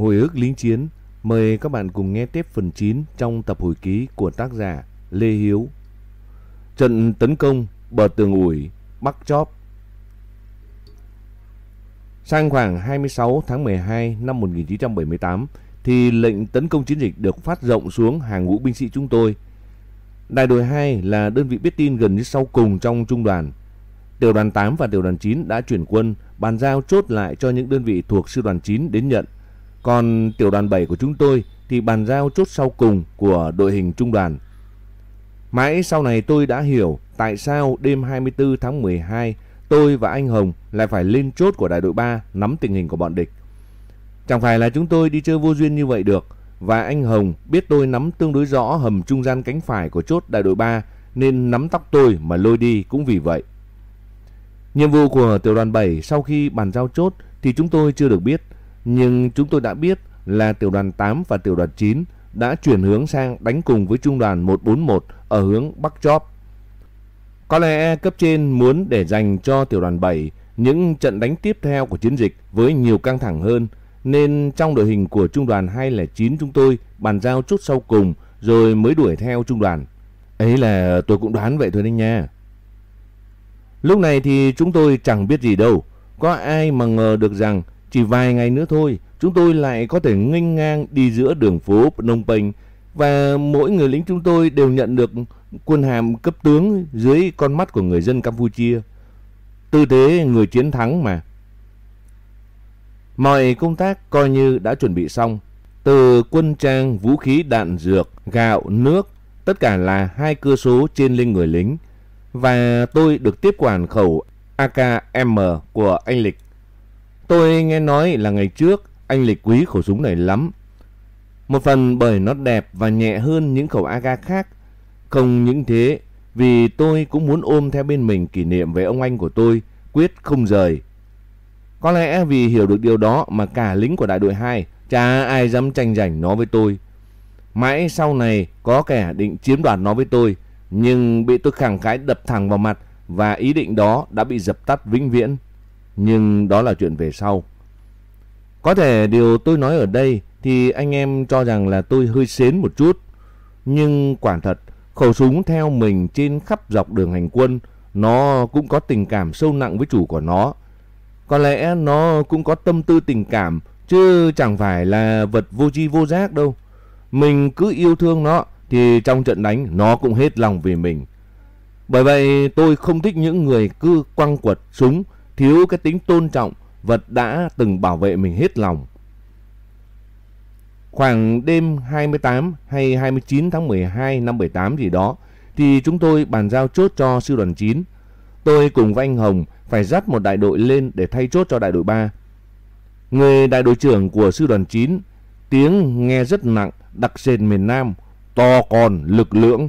Hồi ức lính chiến, mời các bạn cùng nghe tiếp phần 9 trong tập hồi ký của tác giả Lê Hiếu. Trận tấn công bờ tường ủi, Bắc Chóp. Sang khoảng 26 tháng 12 năm 1978 thì lệnh tấn công chiến dịch được phát rộng xuống hàng ngũ binh sĩ chúng tôi. Đại đội 2 là đơn vị biết tin gần như sau cùng trong trung đoàn. Tiểu đoàn 8 và tiểu đoàn 9 đã chuyển quân bàn giao chốt lại cho những đơn vị thuộc sư đoàn 9 đến nhận. Còn tiểu đoàn 7 của chúng tôi thì bàn giao chốt sau cùng của đội hình trung đoàn. Mãi sau này tôi đã hiểu tại sao đêm 24 tháng 12 tôi và anh Hồng lại phải lên chốt của đại đội 3 nắm tình hình của bọn địch. Chẳng phải là chúng tôi đi chơi vô duyên như vậy được và anh Hồng biết tôi nắm tương đối rõ hầm trung gian cánh phải của chốt đại đội 3 nên nắm tóc tôi mà lôi đi cũng vì vậy. Nhiệm vụ của tiểu đoàn 7 sau khi bàn giao chốt thì chúng tôi chưa được biết, nhưng chúng tôi đã biết là tiểu đoàn 8 và tiểu đoàn 9 đã chuyển hướng sang đánh cùng với trung đoàn 141 ở hướng Bắc Chóp. Có lẽ cấp trên muốn để dành cho tiểu đoàn 7 những trận đánh tiếp theo của chiến dịch với nhiều căng thẳng hơn, nên trong đội hình của trung đoàn 209 chúng tôi bàn giao chút sau cùng rồi mới đuổi theo trung đoàn. Ấy là tôi cũng đoán vậy thôi đấy nha. Lúc này thì chúng tôi chẳng biết gì đâu. Có ai mà ngờ được rằng chỉ vài ngày nữa thôi chúng tôi lại có thể nghênh ngang đi giữa đường phố Phnom Penh và mỗi người lính chúng tôi đều nhận được quân hàm cấp tướng dưới con mắt của người dân Campuchia. Tư thế người chiến thắng mà. Mọi công tác coi như đã chuẩn bị xong. Từ quân trang, vũ khí, đạn dược, gạo, nước, tất cả là hai cơ số trên lưng người lính. Và tôi được tiếp quản khẩu AKM của anh Lịch. Tôi nghe nói là ngày trước anh Lịch quý khẩu súng này lắm. Một phần bởi nó đẹp và nhẹ hơn những khẩu AK khác. Không những thế, vì tôi cũng muốn ôm theo bên mình kỷ niệm về ông anh của tôi, quyết không rời. Có lẽ vì hiểu được điều đó mà cả lính của đại đội 2 chả ai dám tranh giành nó với tôi. Mãi sau này có kẻ định chiếm đoạt nó với tôi, nhưng bị tôi khẳng khái đập thẳng vào mặt và ý định đó đã bị dập tắt vĩnh viễn. Nhưng đó là chuyện về sau. Có thể điều tôi nói ở đây thì anh em cho rằng là tôi hơi xến một chút. Nhưng quả thật, khẩu súng theo mình trên khắp dọc đường hành quân, nó cũng có tình cảm sâu nặng với chủ của nó. Có lẽ nó cũng có tâm tư tình cảm, chứ chẳng phải là vật vô tri vô giác đâu. Mình cứ yêu thương nó, thì trong trận đánh nó cũng hết lòng vì mình. Bởi vậy tôi không thích những người cứ quăng quật súng, thiếu cái tính tôn trọng vật đã từng bảo vệ mình hết lòng. Khoảng đêm 28 hay 29 tháng 12 năm 78 gì đó thì chúng tôi bàn giao chốt cho sư đoàn 9. Tôi cùng với anh Hồng phải dắt một đại đội lên để thay chốt cho đại đội 3. Người đại đội trưởng của sư đoàn 9 tiếng nghe rất nặng, đặc sệt miền Nam, to còn, lực lượng.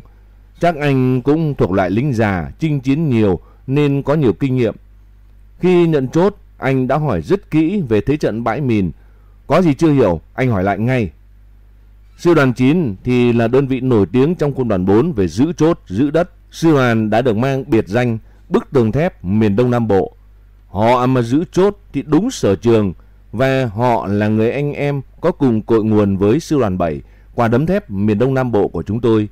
Chắc anh cũng thuộc loại lính già, chinh chiến nhiều nên có nhiều kinh nghiệm. Khi nhận chốt, anh đã hỏi rất kỹ về thế trận bãi mìn. Có gì chưa hiểu, anh hỏi lại ngay. Sư đoàn 9 thì là đơn vị nổi tiếng trong quân đoàn 4 về giữ chốt, giữ đất. Sư đoàn đã được mang biệt danh bức tường thép miền Đông Nam Bộ. Họ mà giữ chốt thì đúng sở trường và họ là người anh em có cùng cội nguồn với sư đoàn 7, quả đấm thép miền Đông Nam Bộ của chúng tôi.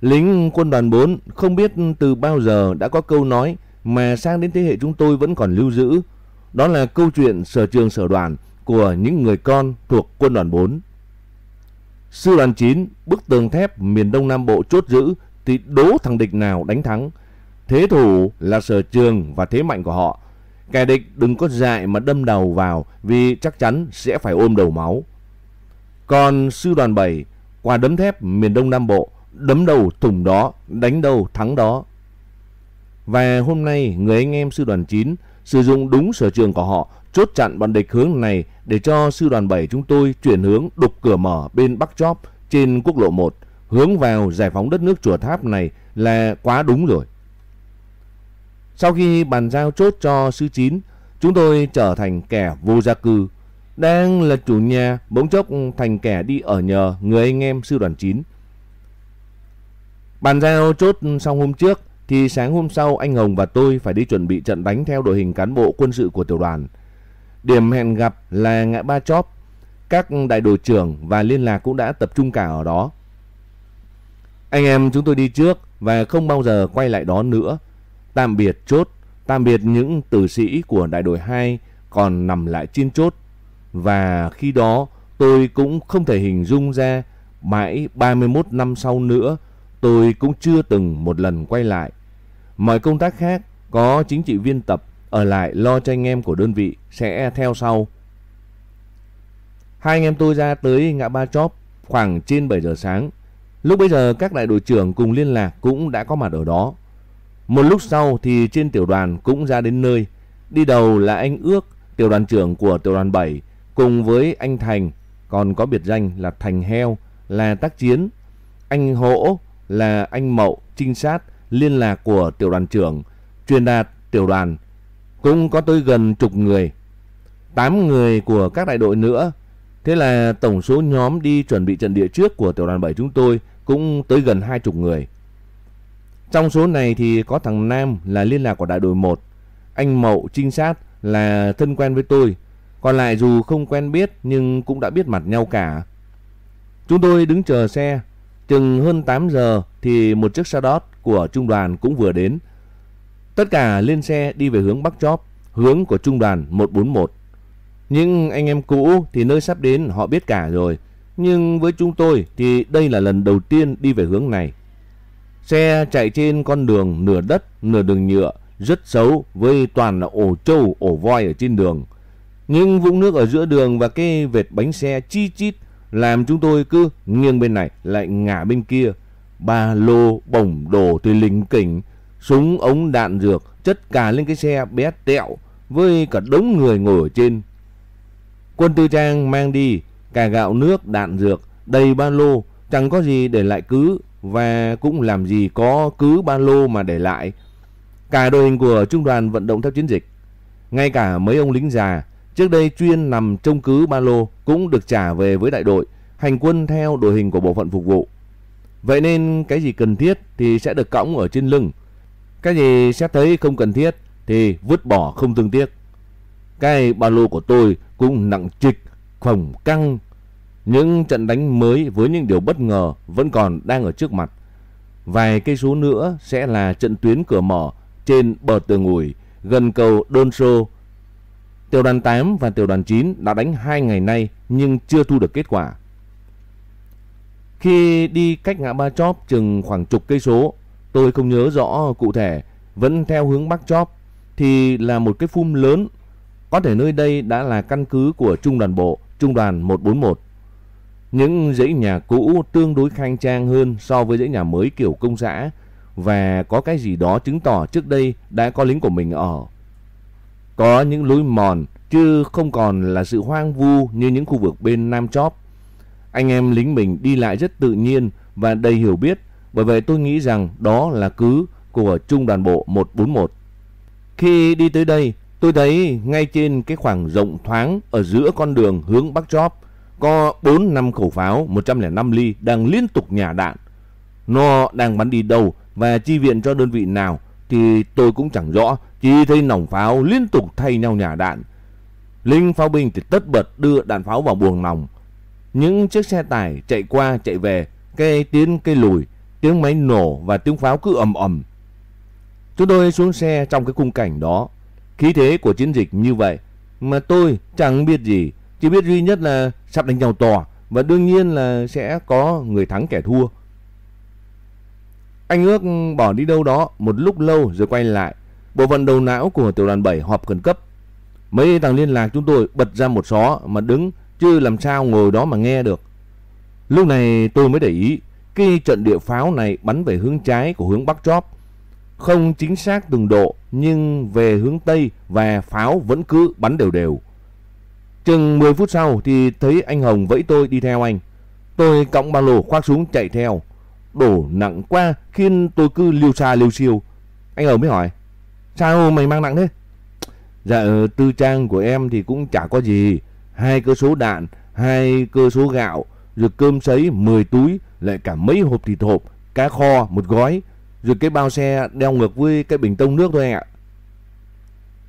Lính quân đoàn 4 không biết từ bao giờ đã có câu nói mà sang đến thế hệ chúng tôi vẫn còn lưu giữ. Đó là câu chuyện sở trường sở đoàn của những người con thuộc quân đoàn 4. Sư đoàn 9 bức tường thép miền Đông Nam Bộ chốt giữ thì đố thằng địch nào đánh thắng. Thế thủ là sở trường và thế mạnh của họ. Kẻ địch đừng có dại mà đâm đầu vào vì chắc chắn sẽ phải ôm đầu máu. Còn sư đoàn 7 qua đấm thép miền Đông Nam Bộ đấm đầu thủng đó, đánh đầu thắng đó. Và hôm nay người anh em sư đoàn 9 sử dụng đúng sở trường của họ chốt chặn bọn địch hướng này để cho sư đoàn 7 chúng tôi chuyển hướng đục cửa mở bên Bắc Chóp trên quốc lộ 1 hướng vào giải phóng đất nước chùa tháp này là quá đúng rồi. Sau khi bàn giao chốt cho sư 9, chúng tôi trở thành kẻ vô gia cư. Đang là chủ nhà, bỗng chốc thành kẻ đi ở nhờ người anh em sư đoàn 9. Bàn giao chốt xong hôm trước, thì sáng hôm sau anh Hồng và tôi phải đi chuẩn bị trận đánh theo đội hình cán bộ quân sự của tiểu đoàn. Điểm hẹn gặp là ngã ba chóp. các đại đội trưởng và liên lạc cũng đã tập trung cả ở đó. Anh em chúng tôi đi trước và không bao giờ quay lại đó nữa. Tạm biệt chốt, tạm biệt những tử sĩ của đại đội 2 còn nằm lại trên chốt. Và khi đó tôi cũng không thể hình dung ra mãi 31 năm sau nữa tôi cũng chưa từng một lần quay lại. Mọi công tác khác có chính trị viên tập ở lại lo cho anh em của đơn vị sẽ theo sau. Hai anh em tôi ra tới ngã ba chóp khoảng trên 7 giờ sáng. Lúc bây giờ các đại đội trưởng cùng liên lạc cũng đã có mặt ở đó. Một lúc sau thì trên tiểu đoàn cũng ra đến nơi. Đi đầu là anh Ước, tiểu đoàn trưởng của tiểu đoàn 7 cùng với anh Thành, còn có biệt danh là Thành Heo là tác chiến. Anh Hỗ là anh Mậu, trinh sát, liên lạc của tiểu đoàn trưởng, truyền đạt tiểu đoàn. Cũng có tới gần chục người. 8 người của các đại đội nữa Thế là tổng số nhóm đi chuẩn bị trận địa trước của tiểu đoàn 7 chúng tôi cũng tới gần hai chục người. Trong số này thì có thằng Nam là liên lạc của đại đội 1, anh Mậu trinh sát là thân quen với tôi, còn lại dù không quen biết nhưng cũng đã biết mặt nhau cả. Chúng tôi đứng chờ xe, chừng hơn 8 giờ thì một chiếc xe đót của trung đoàn cũng vừa đến. Tất cả lên xe đi về hướng Bắc Chóp, hướng của trung đoàn 141. Nhưng anh em cũ thì nơi sắp đến họ biết cả rồi. Nhưng với chúng tôi thì đây là lần đầu tiên đi về hướng này. Xe chạy trên con đường nửa đất, nửa đường nhựa, rất xấu với toàn là ổ trâu, ổ voi ở trên đường. Nhưng vũng nước ở giữa đường và cái vệt bánh xe chi chít làm chúng tôi cứ nghiêng bên này lại ngả bên kia. Ba lô, bổng đồ thì lính kỉnh, súng ống đạn dược chất cả lên cái xe bé tẹo với cả đống người ngồi ở trên. Quân tư trang mang đi cả gạo nước, đạn dược, đầy ba lô, chẳng có gì để lại cứ và cũng làm gì có cứ ba lô mà để lại. Cả đội hình của trung đoàn vận động theo chiến dịch. Ngay cả mấy ông lính già trước đây chuyên nằm trông cứ ba lô cũng được trả về với đại đội, hành quân theo đội hình của bộ phận phục vụ. Vậy nên cái gì cần thiết thì sẽ được cõng ở trên lưng. Cái gì xét thấy không cần thiết thì vứt bỏ không thương tiếc. Cái ba lô của tôi cũng nặng trịch, phồng căng. Những trận đánh mới với những điều bất ngờ vẫn còn đang ở trước mặt. Vài cây số nữa sẽ là trận tuyến cửa mỏ trên bờ tường ủi gần cầu Đôn Sô. Tiểu đoàn 8 và tiểu đoàn 9 đã đánh hai ngày nay nhưng chưa thu được kết quả. Khi đi cách ngã ba chóp chừng khoảng chục cây số, tôi không nhớ rõ cụ thể, vẫn theo hướng bắc chóp thì là một cái phum lớn có thể nơi đây đã là căn cứ của trung đoàn bộ, trung đoàn 141. Những dãy nhà cũ tương đối khang trang hơn so với dãy nhà mới kiểu công xã và có cái gì đó chứng tỏ trước đây đã có lính của mình ở. Có những lối mòn chứ không còn là sự hoang vu như những khu vực bên Nam Chóp. Anh em lính mình đi lại rất tự nhiên và đầy hiểu biết, bởi vậy tôi nghĩ rằng đó là cứ của trung đoàn bộ 141. Khi đi tới đây, Tôi thấy ngay trên cái khoảng rộng thoáng ở giữa con đường hướng Bắc Chóp có 4 năm khẩu pháo 105 ly đang liên tục nhả đạn. Nó đang bắn đi đâu và chi viện cho đơn vị nào thì tôi cũng chẳng rõ, chỉ thấy nòng pháo liên tục thay nhau nhả đạn. Linh pháo binh thì tất bật đưa đạn pháo vào buồng nòng. Những chiếc xe tải chạy qua chạy về, cây tiến cây lùi, tiếng máy nổ và tiếng pháo cứ ầm ầm. Chúng tôi xuống xe trong cái khung cảnh đó khí thế của chiến dịch như vậy mà tôi chẳng biết gì, chỉ biết duy nhất là sắp đánh nhau to và đương nhiên là sẽ có người thắng kẻ thua. Anh ước bỏ đi đâu đó một lúc lâu rồi quay lại. Bộ phận đầu não của tiểu đoàn 7 họp khẩn cấp. Mấy thằng liên lạc chúng tôi bật ra một xó mà đứng chứ làm sao ngồi đó mà nghe được. Lúc này tôi mới để ý, cái trận địa pháo này bắn về hướng trái của hướng Bắc Chóp không chính xác từng độ, nhưng về hướng Tây và pháo vẫn cứ bắn đều đều. Chừng 10 phút sau thì thấy anh Hồng vẫy tôi đi theo anh. Tôi cõng ba lô khoác xuống chạy theo. Đổ nặng quá, khiến tôi cứ liêu xa liêu siêu. Anh Hồng mới hỏi. Sao mày mang nặng thế? Dạ ờ, tư trang của em thì cũng chả có gì. Hai cơ số đạn, hai cơ số gạo, rồi cơm sấy 10 túi, lại cả mấy hộp thịt hộp, cá kho một gói, rồi cái bao xe đeo ngược với cái bình tông nước thôi anh ạ.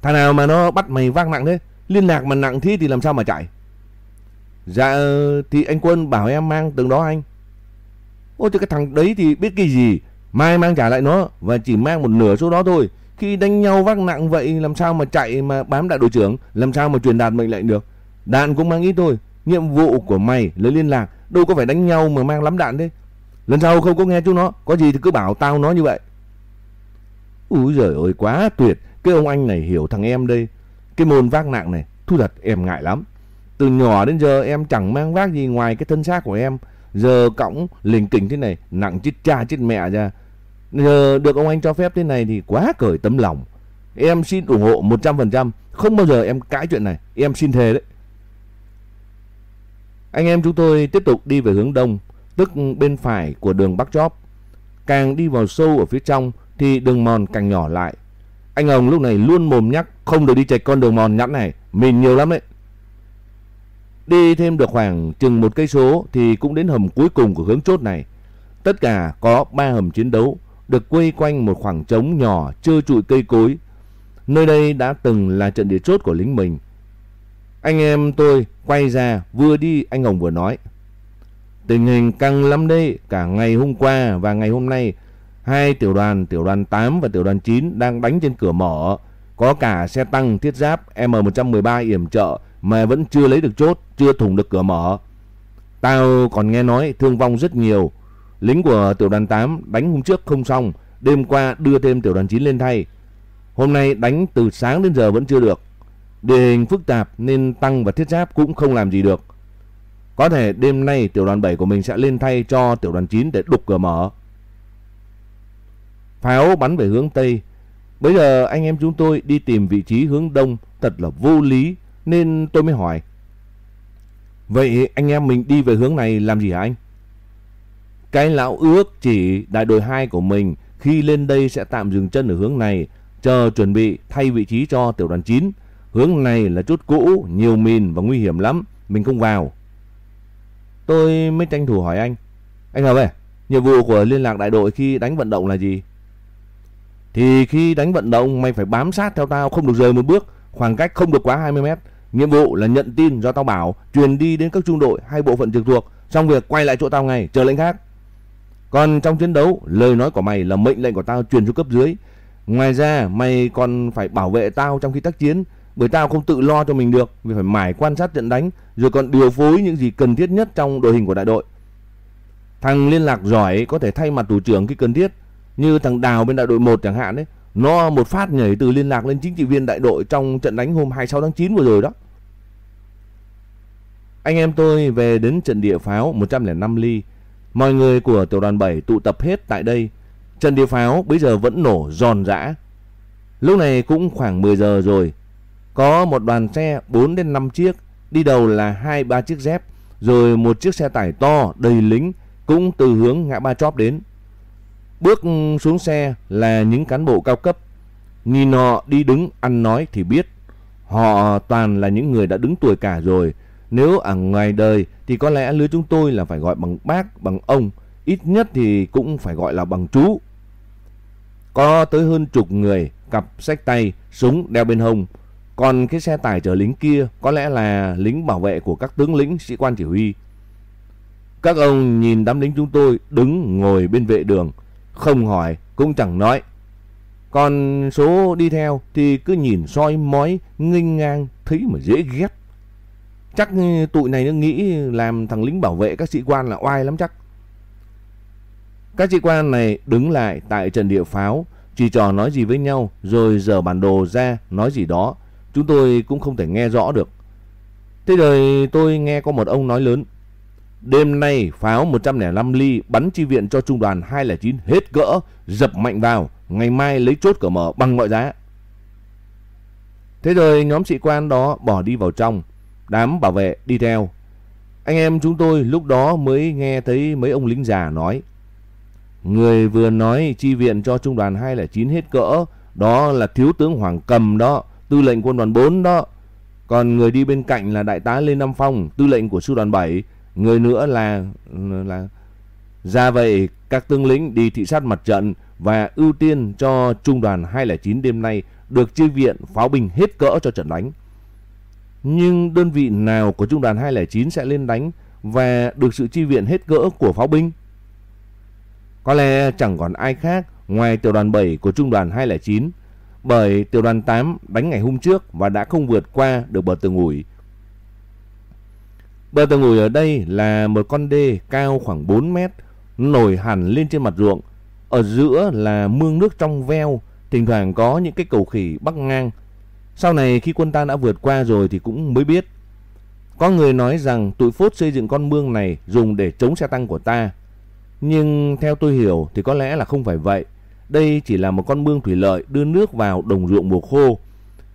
Thằng nào mà nó bắt mày vác nặng thế? Liên lạc mà nặng thế thì làm sao mà chạy? Dạ thì anh Quân bảo em mang từng đó anh. Ôi thì cái thằng đấy thì biết cái gì. Mai mang trả lại nó và chỉ mang một nửa số đó thôi. Khi đánh nhau vác nặng vậy làm sao mà chạy mà bám đại đội trưởng, làm sao mà truyền đạt mệnh lệnh được. Đạn cũng mang ít thôi. Nhiệm vụ của mày là liên lạc, đâu có phải đánh nhau mà mang lắm đạn thế. Lần sau không có nghe chú nó, có gì thì cứ bảo tao nó như vậy. Úi giời ơi quá tuyệt, cái ông anh này hiểu thằng em đây. Cái môn vác nặng này, thu thật em ngại lắm. Từ nhỏ đến giờ em chẳng mang vác gì ngoài cái thân xác của em. Giờ cõng lình kình thế này, nặng chết cha chết mẹ ra. Giờ được ông anh cho phép thế này thì quá cởi tấm lòng. Em xin ủng hộ 100%, không bao giờ em cãi chuyện này, em xin thề đấy. Anh em chúng tôi tiếp tục đi về hướng đông, tức bên phải của đường Bắc Chóp. Càng đi vào sâu ở phía trong thì đường mòn càng nhỏ lại. Anh Hồng lúc này luôn mồm nhắc không được đi chạy con đường mòn nhẵn này, mình nhiều lắm đấy. Đi thêm được khoảng chừng một cây số thì cũng đến hầm cuối cùng của hướng chốt này. Tất cả có 3 hầm chiến đấu, được quây quanh một khoảng trống nhỏ trơ trụi cây cối. Nơi đây đã từng là trận địa chốt của lính mình. Anh em tôi quay ra vừa đi anh Hồng vừa nói. Tình hình căng lắm đây, cả ngày hôm qua và ngày hôm nay, hai tiểu đoàn, tiểu đoàn 8 và tiểu đoàn 9 đang đánh trên cửa mở. Có cả xe tăng thiết giáp M113 yểm trợ mà vẫn chưa lấy được chốt, chưa thủng được cửa mở. Tao còn nghe nói thương vong rất nhiều. Lính của tiểu đoàn 8 đánh hôm trước không xong, đêm qua đưa thêm tiểu đoàn 9 lên thay. Hôm nay đánh từ sáng đến giờ vẫn chưa được. Địa hình phức tạp nên tăng và thiết giáp cũng không làm gì được. Có thể đêm nay tiểu đoàn 7 của mình sẽ lên thay cho tiểu đoàn 9 để đục cửa mở. Pháo bắn về hướng Tây. Bây giờ anh em chúng tôi đi tìm vị trí hướng Đông thật là vô lý nên tôi mới hỏi. Vậy anh em mình đi về hướng này làm gì hả anh? Cái lão ước chỉ đại đội 2 của mình khi lên đây sẽ tạm dừng chân ở hướng này, chờ chuẩn bị thay vị trí cho tiểu đoàn 9. Hướng này là chút cũ, nhiều mìn và nguy hiểm lắm, mình không vào. Tôi mới tranh thủ hỏi anh. Anh Hợp ơi, nhiệm vụ của liên lạc đại đội khi đánh vận động là gì? Thì khi đánh vận động mày phải bám sát theo tao, không được rời một bước, khoảng cách không được quá 20 mét. Nhiệm vụ là nhận tin do tao bảo, truyền đi đến các trung đội hay bộ phận trực thuộc, xong việc quay lại chỗ tao ngay, chờ lệnh khác. Còn trong chiến đấu, lời nói của mày là mệnh lệnh của tao truyền xuống cấp dưới. Ngoài ra, mày còn phải bảo vệ tao trong khi tác chiến, bởi tao không tự lo cho mình được, vì phải mải quan sát trận đánh, rồi còn điều phối những gì cần thiết nhất trong đội hình của đại đội. Thằng liên lạc giỏi có thể thay mặt thủ trưởng khi cần thiết, như thằng Đào bên đại đội 1 chẳng hạn đấy. Nó một phát nhảy từ liên lạc lên chính trị viên đại đội trong trận đánh hôm 26 tháng 9 vừa rồi đó. Anh em tôi về đến trận địa pháo 105 ly. Mọi người của tiểu đoàn 7 tụ tập hết tại đây. Trận địa pháo bây giờ vẫn nổ giòn giã. Lúc này cũng khoảng 10 giờ rồi. Có một đoàn xe 4 đến 5 chiếc, đi đầu là hai ba chiếc dép, rồi một chiếc xe tải to đầy lính cũng từ hướng ngã ba chóp đến. Bước xuống xe là những cán bộ cao cấp. Nhìn họ đi đứng ăn nói thì biết. Họ toàn là những người đã đứng tuổi cả rồi. Nếu ở ngoài đời thì có lẽ lứa chúng tôi là phải gọi bằng bác, bằng ông. Ít nhất thì cũng phải gọi là bằng chú. Có tới hơn chục người, cặp sách tay, súng đeo bên hông. Còn cái xe tải chở lính kia có lẽ là lính bảo vệ của các tướng lĩnh sĩ quan chỉ huy. Các ông nhìn đám lính chúng tôi đứng ngồi bên vệ đường, không hỏi cũng chẳng nói. Còn số đi theo thì cứ nhìn soi mói nghênh ngang thấy mà dễ ghét. Chắc tụi này nó nghĩ làm thằng lính bảo vệ các sĩ quan là oai lắm chắc. Các sĩ quan này đứng lại tại trận địa pháo, chỉ trò nói gì với nhau rồi dở bản đồ ra nói gì đó. Chúng tôi cũng không thể nghe rõ được. Thế rồi tôi nghe có một ông nói lớn. Đêm nay pháo 105 ly bắn chi viện cho trung đoàn 209 hết cỡ, dập mạnh vào, ngày mai lấy chốt cửa mở bằng mọi giá. Thế rồi nhóm sĩ quan đó bỏ đi vào trong, đám bảo vệ đi theo. Anh em chúng tôi lúc đó mới nghe thấy mấy ông lính già nói. Người vừa nói chi viện cho trung đoàn 209 hết cỡ, đó là thiếu tướng Hoàng Cầm đó, tư lệnh quân đoàn 4 đó. Còn người đi bên cạnh là đại tá Lê Nam Phong, tư lệnh của sư đoàn 7, người nữa là là ra vậy các tướng lĩnh đi thị sát mặt trận và ưu tiên cho trung đoàn 209 đêm nay được chi viện pháo binh hết cỡ cho trận đánh. Nhưng đơn vị nào của trung đoàn 209 sẽ lên đánh và được sự chi viện hết cỡ của pháo binh? Có lẽ chẳng còn ai khác ngoài tiểu đoàn 7 của trung đoàn 209 bởi tiểu đoàn 8 đánh ngày hôm trước và đã không vượt qua được bờ tường ủi. Bờ tường ủi ở đây là một con đê cao khoảng 4 mét nổi hẳn lên trên mặt ruộng. Ở giữa là mương nước trong veo, thỉnh thoảng có những cái cầu khỉ bắc ngang. Sau này khi quân ta đã vượt qua rồi thì cũng mới biết. Có người nói rằng tụi phốt xây dựng con mương này dùng để chống xe tăng của ta. Nhưng theo tôi hiểu thì có lẽ là không phải vậy. Đây chỉ là một con mương thủy lợi đưa nước vào đồng ruộng mùa khô.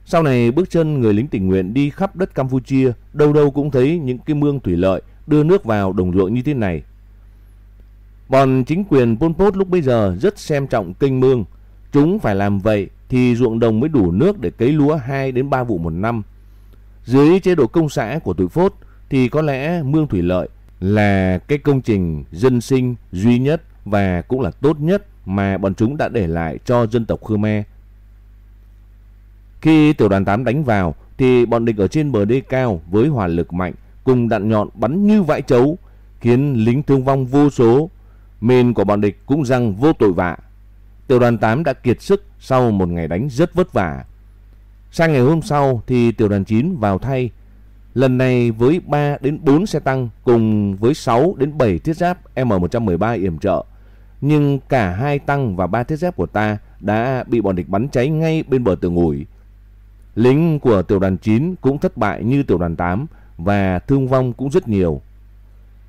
Sau này bước chân người lính tình nguyện đi khắp đất Campuchia, đâu đâu cũng thấy những cái mương thủy lợi đưa nước vào đồng ruộng như thế này. Bọn chính quyền Pol Pot lúc bây giờ rất xem trọng kênh mương. Chúng phải làm vậy thì ruộng đồng mới đủ nước để cấy lúa 2 đến 3 vụ một năm. Dưới chế độ công xã của tụi Phốt thì có lẽ mương thủy lợi là cái công trình dân sinh duy nhất và cũng là tốt nhất mà bọn chúng đã để lại cho dân tộc Khmer. Khi tiểu đoàn 8 đánh vào, thì bọn địch ở trên bờ đê cao với hỏa lực mạnh cùng đạn nhọn bắn như vãi chấu khiến lính thương vong vô số. Mền của bọn địch cũng răng vô tội vạ. Tiểu đoàn 8 đã kiệt sức sau một ngày đánh rất vất vả. Sang ngày hôm sau thì tiểu đoàn 9 vào thay. Lần này với 3 đến 4 xe tăng cùng với 6 đến 7 thiết giáp M113 yểm trợ nhưng cả hai tăng và ba thiết giáp của ta đã bị bọn địch bắn cháy ngay bên bờ tường ủi. Lính của tiểu đoàn 9 cũng thất bại như tiểu đoàn 8 và thương vong cũng rất nhiều.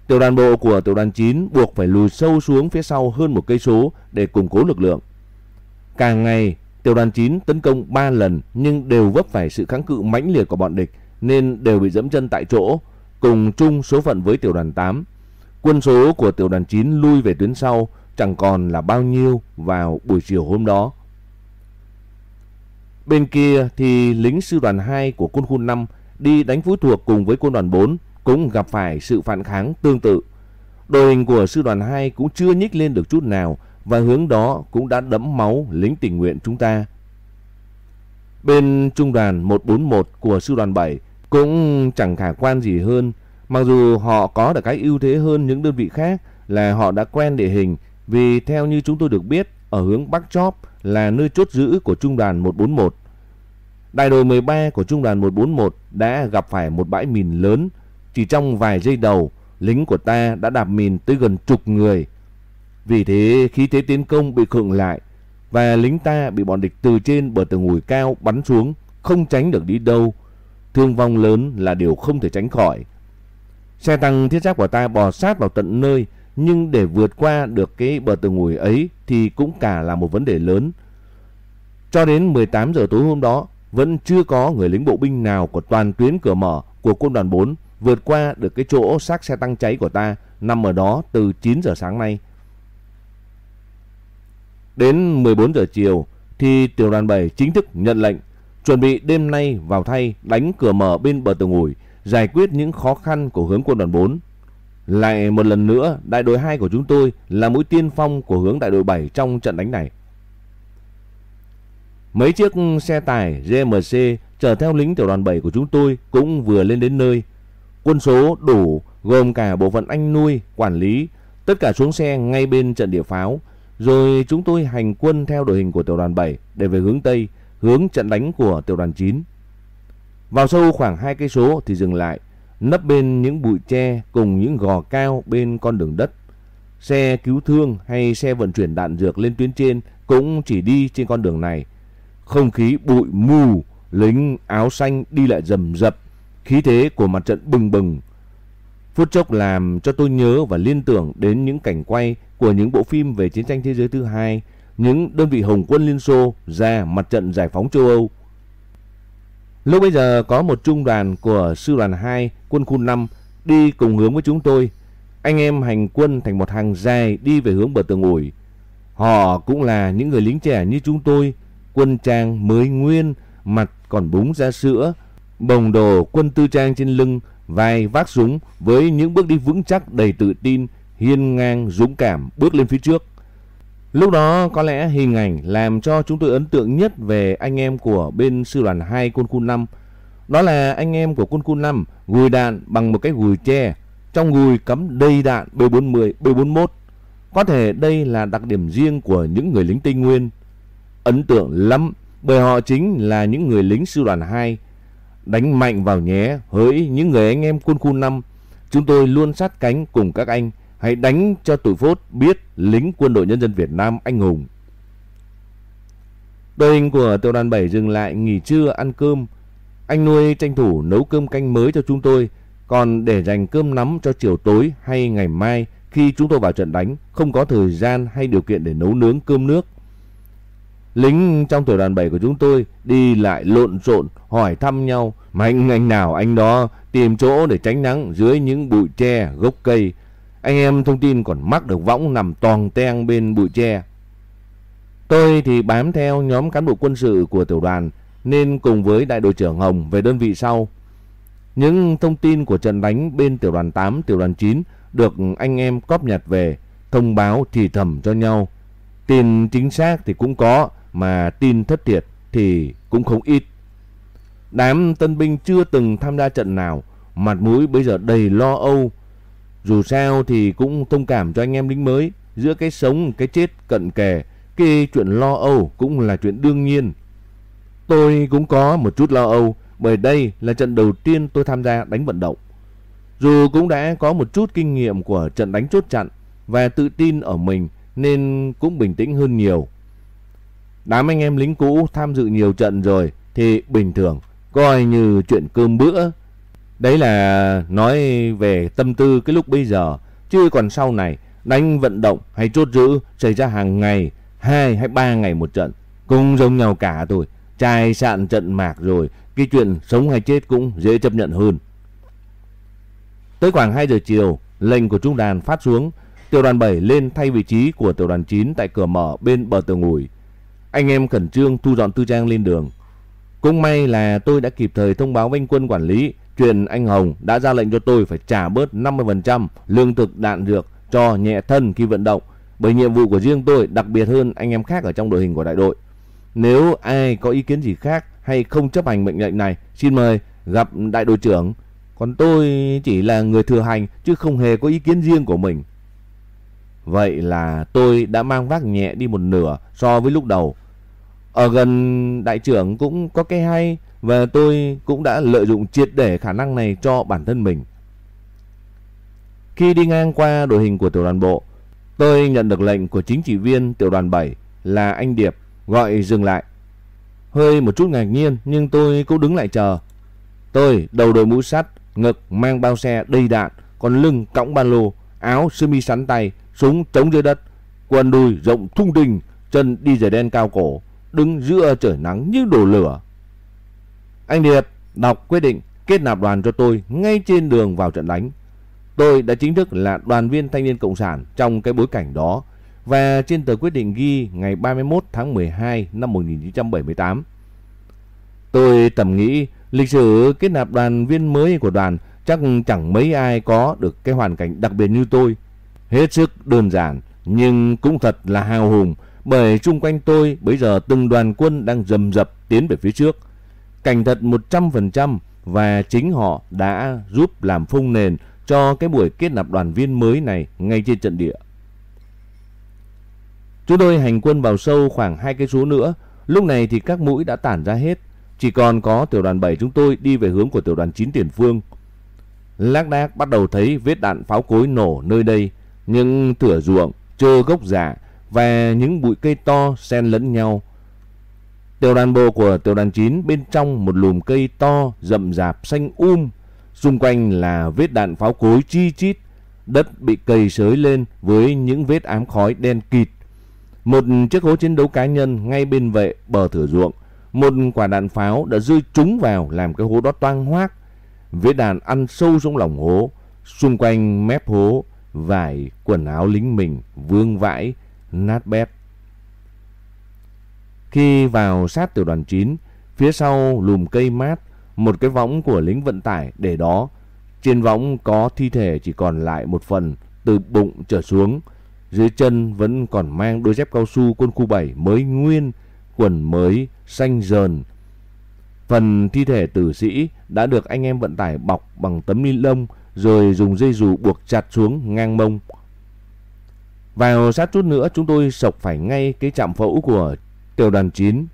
Tiểu đoàn bộ của tiểu đoàn 9 buộc phải lùi sâu xuống phía sau hơn một cây số để củng cố lực lượng. Càng ngày, tiểu đoàn 9 tấn công 3 lần nhưng đều vấp phải sự kháng cự mãnh liệt của bọn địch nên đều bị dẫm chân tại chỗ, cùng chung số phận với tiểu đoàn 8. Quân số của tiểu đoàn 9 lui về tuyến sau chẳng còn là bao nhiêu vào buổi chiều hôm đó. Bên kia thì lính sư đoàn 2 của quân khu 5 đi đánh phối thuộc cùng với quân đoàn 4 cũng gặp phải sự phản kháng tương tự. Đội hình của sư đoàn 2 cũng chưa nhích lên được chút nào và hướng đó cũng đã đẫm máu lính tình nguyện chúng ta. Bên trung đoàn 141 của sư đoàn 7 cũng chẳng khả quan gì hơn, mặc dù họ có được cái ưu thế hơn những đơn vị khác là họ đã quen địa hình vì theo như chúng tôi được biết, ở hướng Bắc Chóp là nơi chốt giữ của trung đoàn 141. Đại đội 13 của trung đoàn 141 đã gặp phải một bãi mìn lớn. Chỉ trong vài giây đầu, lính của ta đã đạp mìn tới gần chục người. Vì thế khí thế tiến công bị khựng lại và lính ta bị bọn địch từ trên bờ tường ủi cao bắn xuống, không tránh được đi đâu. Thương vong lớn là điều không thể tránh khỏi. Xe tăng thiết giáp của ta bò sát vào tận nơi nhưng để vượt qua được cái bờ tường ủi ấy thì cũng cả là một vấn đề lớn. Cho đến 18 giờ tối hôm đó, vẫn chưa có người lính bộ binh nào của toàn tuyến cửa mở của quân đoàn 4 vượt qua được cái chỗ xác xe tăng cháy của ta nằm ở đó từ 9 giờ sáng nay. Đến 14 giờ chiều thì tiểu đoàn 7 chính thức nhận lệnh chuẩn bị đêm nay vào thay đánh cửa mở bên bờ tường ủi giải quyết những khó khăn của hướng quân đoàn 4 lại một lần nữa, đại đội 2 của chúng tôi là mũi tiên phong của hướng đại đội 7 trong trận đánh này. Mấy chiếc xe tải GMC chở theo lính tiểu đoàn 7 của chúng tôi cũng vừa lên đến nơi. Quân số đủ gồm cả bộ phận anh nuôi, quản lý, tất cả xuống xe ngay bên trận địa pháo. Rồi chúng tôi hành quân theo đội hình của tiểu đoàn 7 để về hướng Tây, hướng trận đánh của tiểu đoàn 9. Vào sâu khoảng 2 cây số thì dừng lại nấp bên những bụi tre cùng những gò cao bên con đường đất. Xe cứu thương hay xe vận chuyển đạn dược lên tuyến trên cũng chỉ đi trên con đường này. Không khí bụi mù, lính áo xanh đi lại rầm rập, khí thế của mặt trận bừng bừng. Phút chốc làm cho tôi nhớ và liên tưởng đến những cảnh quay của những bộ phim về chiến tranh thế giới thứ hai, những đơn vị Hồng quân Liên Xô ra mặt trận giải phóng châu Âu Lúc bây giờ có một trung đoàn của sư đoàn 2 quân khu 5 đi cùng hướng với chúng tôi. Anh em hành quân thành một hàng dài đi về hướng bờ tường ủi. Họ cũng là những người lính trẻ như chúng tôi, quân trang mới nguyên, mặt còn búng ra sữa, bồng đồ quân tư trang trên lưng, vai vác súng với những bước đi vững chắc đầy tự tin, hiên ngang, dũng cảm bước lên phía trước. Lúc đó có lẽ hình ảnh làm cho chúng tôi ấn tượng nhất về anh em của bên sư đoàn 2 quân khu 5. Đó là anh em của quân khu 5 gùi đạn bằng một cái gùi tre. Trong gùi cắm đầy đạn B40, B41. Có thể đây là đặc điểm riêng của những người lính Tây Nguyên. Ấn tượng lắm bởi họ chính là những người lính sư đoàn 2. Đánh mạnh vào nhé, hỡi những người anh em quân khu 5. Chúng tôi luôn sát cánh cùng các anh. Hãy đánh cho tụi phốt biết lính quân đội nhân dân Việt Nam anh hùng. Đội hình của tiểu đoàn 7 dừng lại nghỉ trưa ăn cơm. Anh nuôi tranh thủ nấu cơm canh mới cho chúng tôi, còn để dành cơm nắm cho chiều tối hay ngày mai khi chúng tôi vào trận đánh, không có thời gian hay điều kiện để nấu nướng cơm nước. Lính trong tiểu đoàn 7 của chúng tôi đi lại lộn xộn hỏi thăm nhau, mạnh anh nào anh đó tìm chỗ để tránh nắng dưới những bụi tre, gốc cây. Anh em thông tin còn mắc được võng nằm toàn teng bên bụi tre. Tôi thì bám theo nhóm cán bộ quân sự của tiểu đoàn nên cùng với đại đội trưởng Hồng về đơn vị sau. Những thông tin của trận đánh bên tiểu đoàn 8, tiểu đoàn 9 được anh em cóp nhặt về, thông báo thì thầm cho nhau. Tin chính xác thì cũng có, mà tin thất thiệt thì cũng không ít. Đám tân binh chưa từng tham gia trận nào, mặt mũi bây giờ đầy lo âu. Dù sao thì cũng thông cảm cho anh em lính mới, giữa cái sống cái chết cận kề, cái chuyện lo âu cũng là chuyện đương nhiên. Tôi cũng có một chút lo âu bởi đây là trận đầu tiên tôi tham gia đánh vận động. Dù cũng đã có một chút kinh nghiệm của trận đánh chốt chặn và tự tin ở mình nên cũng bình tĩnh hơn nhiều. Đám anh em lính cũ tham dự nhiều trận rồi thì bình thường, coi như chuyện cơm bữa. Đấy là nói về tâm tư cái lúc bây giờ, chứ còn sau này đánh vận động hay chốt giữ xảy ra hàng ngày, hai hay ba ngày một trận, cũng giống nhau cả thôi. Trai sạn trận mạc rồi, cái chuyện sống hay chết cũng dễ chấp nhận hơn. Tới khoảng 2 giờ chiều, lệnh của trung đoàn phát xuống, tiểu đoàn 7 lên thay vị trí của tiểu đoàn 9 tại cửa mở bên bờ tường ủi. Anh em khẩn trương thu dọn tư trang lên đường. Cũng may là tôi đã kịp thời thông báo với anh quân quản lý chuyện anh Hồng đã ra lệnh cho tôi phải trả bớt 50% lương thực đạn dược cho nhẹ thân khi vận động bởi nhiệm vụ của riêng tôi đặc biệt hơn anh em khác ở trong đội hình của đại đội. Nếu ai có ý kiến gì khác hay không chấp hành mệnh lệnh này, xin mời gặp đại đội trưởng. Còn tôi chỉ là người thừa hành chứ không hề có ý kiến riêng của mình. Vậy là tôi đã mang vác nhẹ đi một nửa so với lúc đầu. Ở gần đại trưởng cũng có cái hay và tôi cũng đã lợi dụng triệt để khả năng này cho bản thân mình. Khi đi ngang qua đội hình của tiểu đoàn bộ, tôi nhận được lệnh của chính trị viên tiểu đoàn 7 là anh Điệp gọi dừng lại. Hơi một chút ngạc nhiên nhưng tôi cũng đứng lại chờ. Tôi đầu đội mũ sắt, ngực mang bao xe đầy đạn, còn lưng cõng ba lô, áo sơ mi sắn tay, súng chống dưới đất, quần đùi rộng thung đình, chân đi giày đen cao cổ, đứng giữa trời nắng như đổ lửa. Anh Điệp đọc quyết định kết nạp đoàn cho tôi ngay trên đường vào trận đánh. Tôi đã chính thức là đoàn viên thanh niên cộng sản trong cái bối cảnh đó và trên tờ quyết định ghi ngày 31 tháng 12 năm 1978. Tôi tầm nghĩ lịch sử kết nạp đoàn viên mới của đoàn chắc chẳng mấy ai có được cái hoàn cảnh đặc biệt như tôi. Hết sức đơn giản, nhưng cũng thật là hào hùng bởi chung quanh tôi bây giờ từng đoàn quân đang rầm rập tiến về phía trước. Cảnh thật 100% và chính họ đã giúp làm phung nền cho cái buổi kết nạp đoàn viên mới này ngay trên trận địa. Chúng tôi hành quân vào sâu khoảng hai cây số nữa, lúc này thì các mũi đã tản ra hết, chỉ còn có tiểu đoàn 7 chúng tôi đi về hướng của tiểu đoàn 9 tiền phương. Lác đác bắt đầu thấy vết đạn pháo cối nổ nơi đây, những thửa ruộng, trơ gốc giả và những bụi cây to xen lẫn nhau. Tiểu đoàn bộ của tiểu đoàn 9 bên trong một lùm cây to rậm rạp xanh um, xung quanh là vết đạn pháo cối chi chít, đất bị cầy sới lên với những vết ám khói đen kịt. Một chiếc hố chiến đấu cá nhân ngay bên vệ bờ thửa ruộng, một quả đạn pháo đã rơi trúng vào làm cái hố đó toang hoác. Vết đạn ăn sâu xuống lòng hố, xung quanh mép hố vải quần áo lính mình vương vãi nát bét. Khi vào sát tiểu đoàn 9, phía sau lùm cây mát, một cái võng của lính vận tải để đó. Trên võng có thi thể chỉ còn lại một phần từ bụng trở xuống. Dưới chân vẫn còn mang đôi dép cao su quân khu 7 mới nguyên, quần mới xanh dờn. Phần thi thể tử sĩ đã được anh em vận tải bọc bằng tấm ni lông rồi dùng dây dù buộc chặt xuống ngang mông. Vào sát chút nữa chúng tôi sộc phải ngay cái chạm phẫu của tiểu đoàn 9.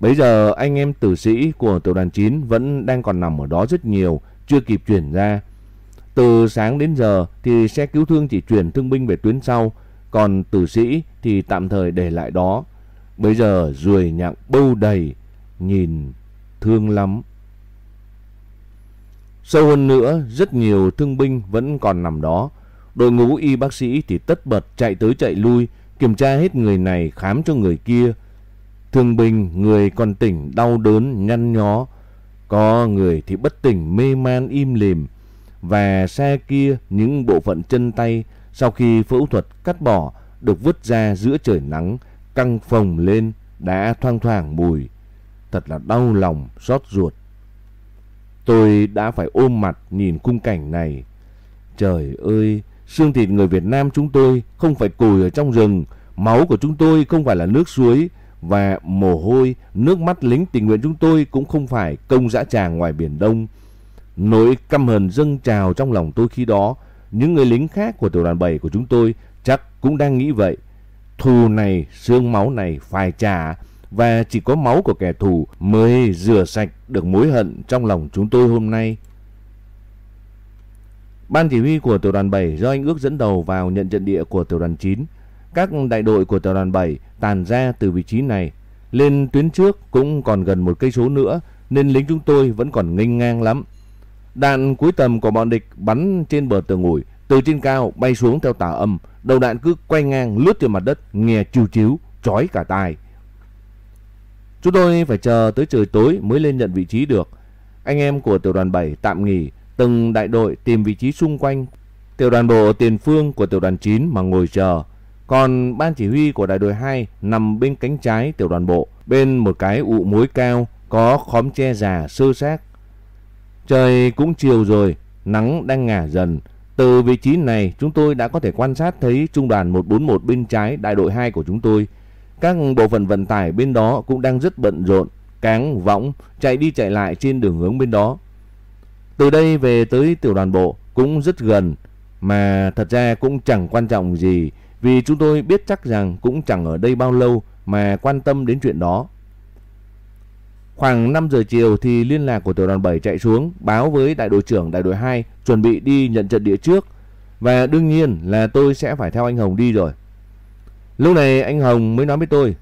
Bây giờ anh em tử sĩ của tiểu đoàn 9 vẫn đang còn nằm ở đó rất nhiều, chưa kịp chuyển ra. Từ sáng đến giờ thì xe cứu thương chỉ chuyển thương binh về tuyến sau, còn tử sĩ thì tạm thời để lại đó. Bây giờ ruồi nhặng bâu đầy, nhìn thương lắm. Sâu hơn nữa, rất nhiều thương binh vẫn còn nằm đó. Đội ngũ y bác sĩ thì tất bật chạy tới chạy lui, kiểm tra hết người này khám cho người kia. Thương binh, người còn tỉnh, đau đớn, nhăn nhó. Có người thì bất tỉnh, mê man, im lìm. Và xa kia, những bộ phận chân tay sau khi phẫu thuật cắt bỏ được vứt ra giữa trời nắng, căng phồng lên, đã thoang thoảng mùi. Thật là đau lòng, xót ruột. Tôi đã phải ôm mặt nhìn khung cảnh này. Trời ơi, xương thịt người Việt Nam chúng tôi không phải cùi ở trong rừng, máu của chúng tôi không phải là nước suối và mồ hôi, nước mắt lính tình nguyện chúng tôi cũng không phải công dã tràng ngoài biển Đông. Nỗi căm hờn dâng trào trong lòng tôi khi đó, những người lính khác của tiểu đoàn 7 của chúng tôi chắc cũng đang nghĩ vậy. Thù này, xương máu này phải trả và chỉ có máu của kẻ thù mới rửa sạch được mối hận trong lòng chúng tôi hôm nay. Ban chỉ huy của tiểu đoàn 7 do anh ước dẫn đầu vào nhận trận địa của tiểu đoàn 9. Các đại đội của tiểu đoàn 7 tàn ra từ vị trí này. Lên tuyến trước cũng còn gần một cây số nữa nên lính chúng tôi vẫn còn nghênh ngang lắm. Đạn cuối tầm của bọn địch bắn trên bờ tường ủi, từ trên cao bay xuống theo tả âm, đầu đạn cứ quay ngang lướt trên mặt đất, nghe chiu chiếu, chói cả tai. Chúng tôi phải chờ tới trời tối mới lên nhận vị trí được. Anh em của tiểu đoàn 7 tạm nghỉ, từng đại đội tìm vị trí xung quanh tiểu đoàn bộ tiền phương của tiểu đoàn 9 mà ngồi chờ. Còn ban chỉ huy của đại đội 2 nằm bên cánh trái tiểu đoàn bộ, bên một cái ụ muối cao có khóm tre già sơ xác. Trời cũng chiều rồi, nắng đang ngả dần. Từ vị trí này chúng tôi đã có thể quan sát thấy trung đoàn 141 bên trái đại đội 2 của chúng tôi các bộ phận vận tải bên đó cũng đang rất bận rộn, cáng, võng, chạy đi chạy lại trên đường hướng bên đó. Từ đây về tới tiểu đoàn bộ cũng rất gần, mà thật ra cũng chẳng quan trọng gì vì chúng tôi biết chắc rằng cũng chẳng ở đây bao lâu mà quan tâm đến chuyện đó. Khoảng 5 giờ chiều thì liên lạc của tiểu đoàn 7 chạy xuống báo với đại đội trưởng đại đội 2 chuẩn bị đi nhận trận địa trước. Và đương nhiên là tôi sẽ phải theo anh Hồng đi rồi. Lúc này anh Hồng mới nói với tôi.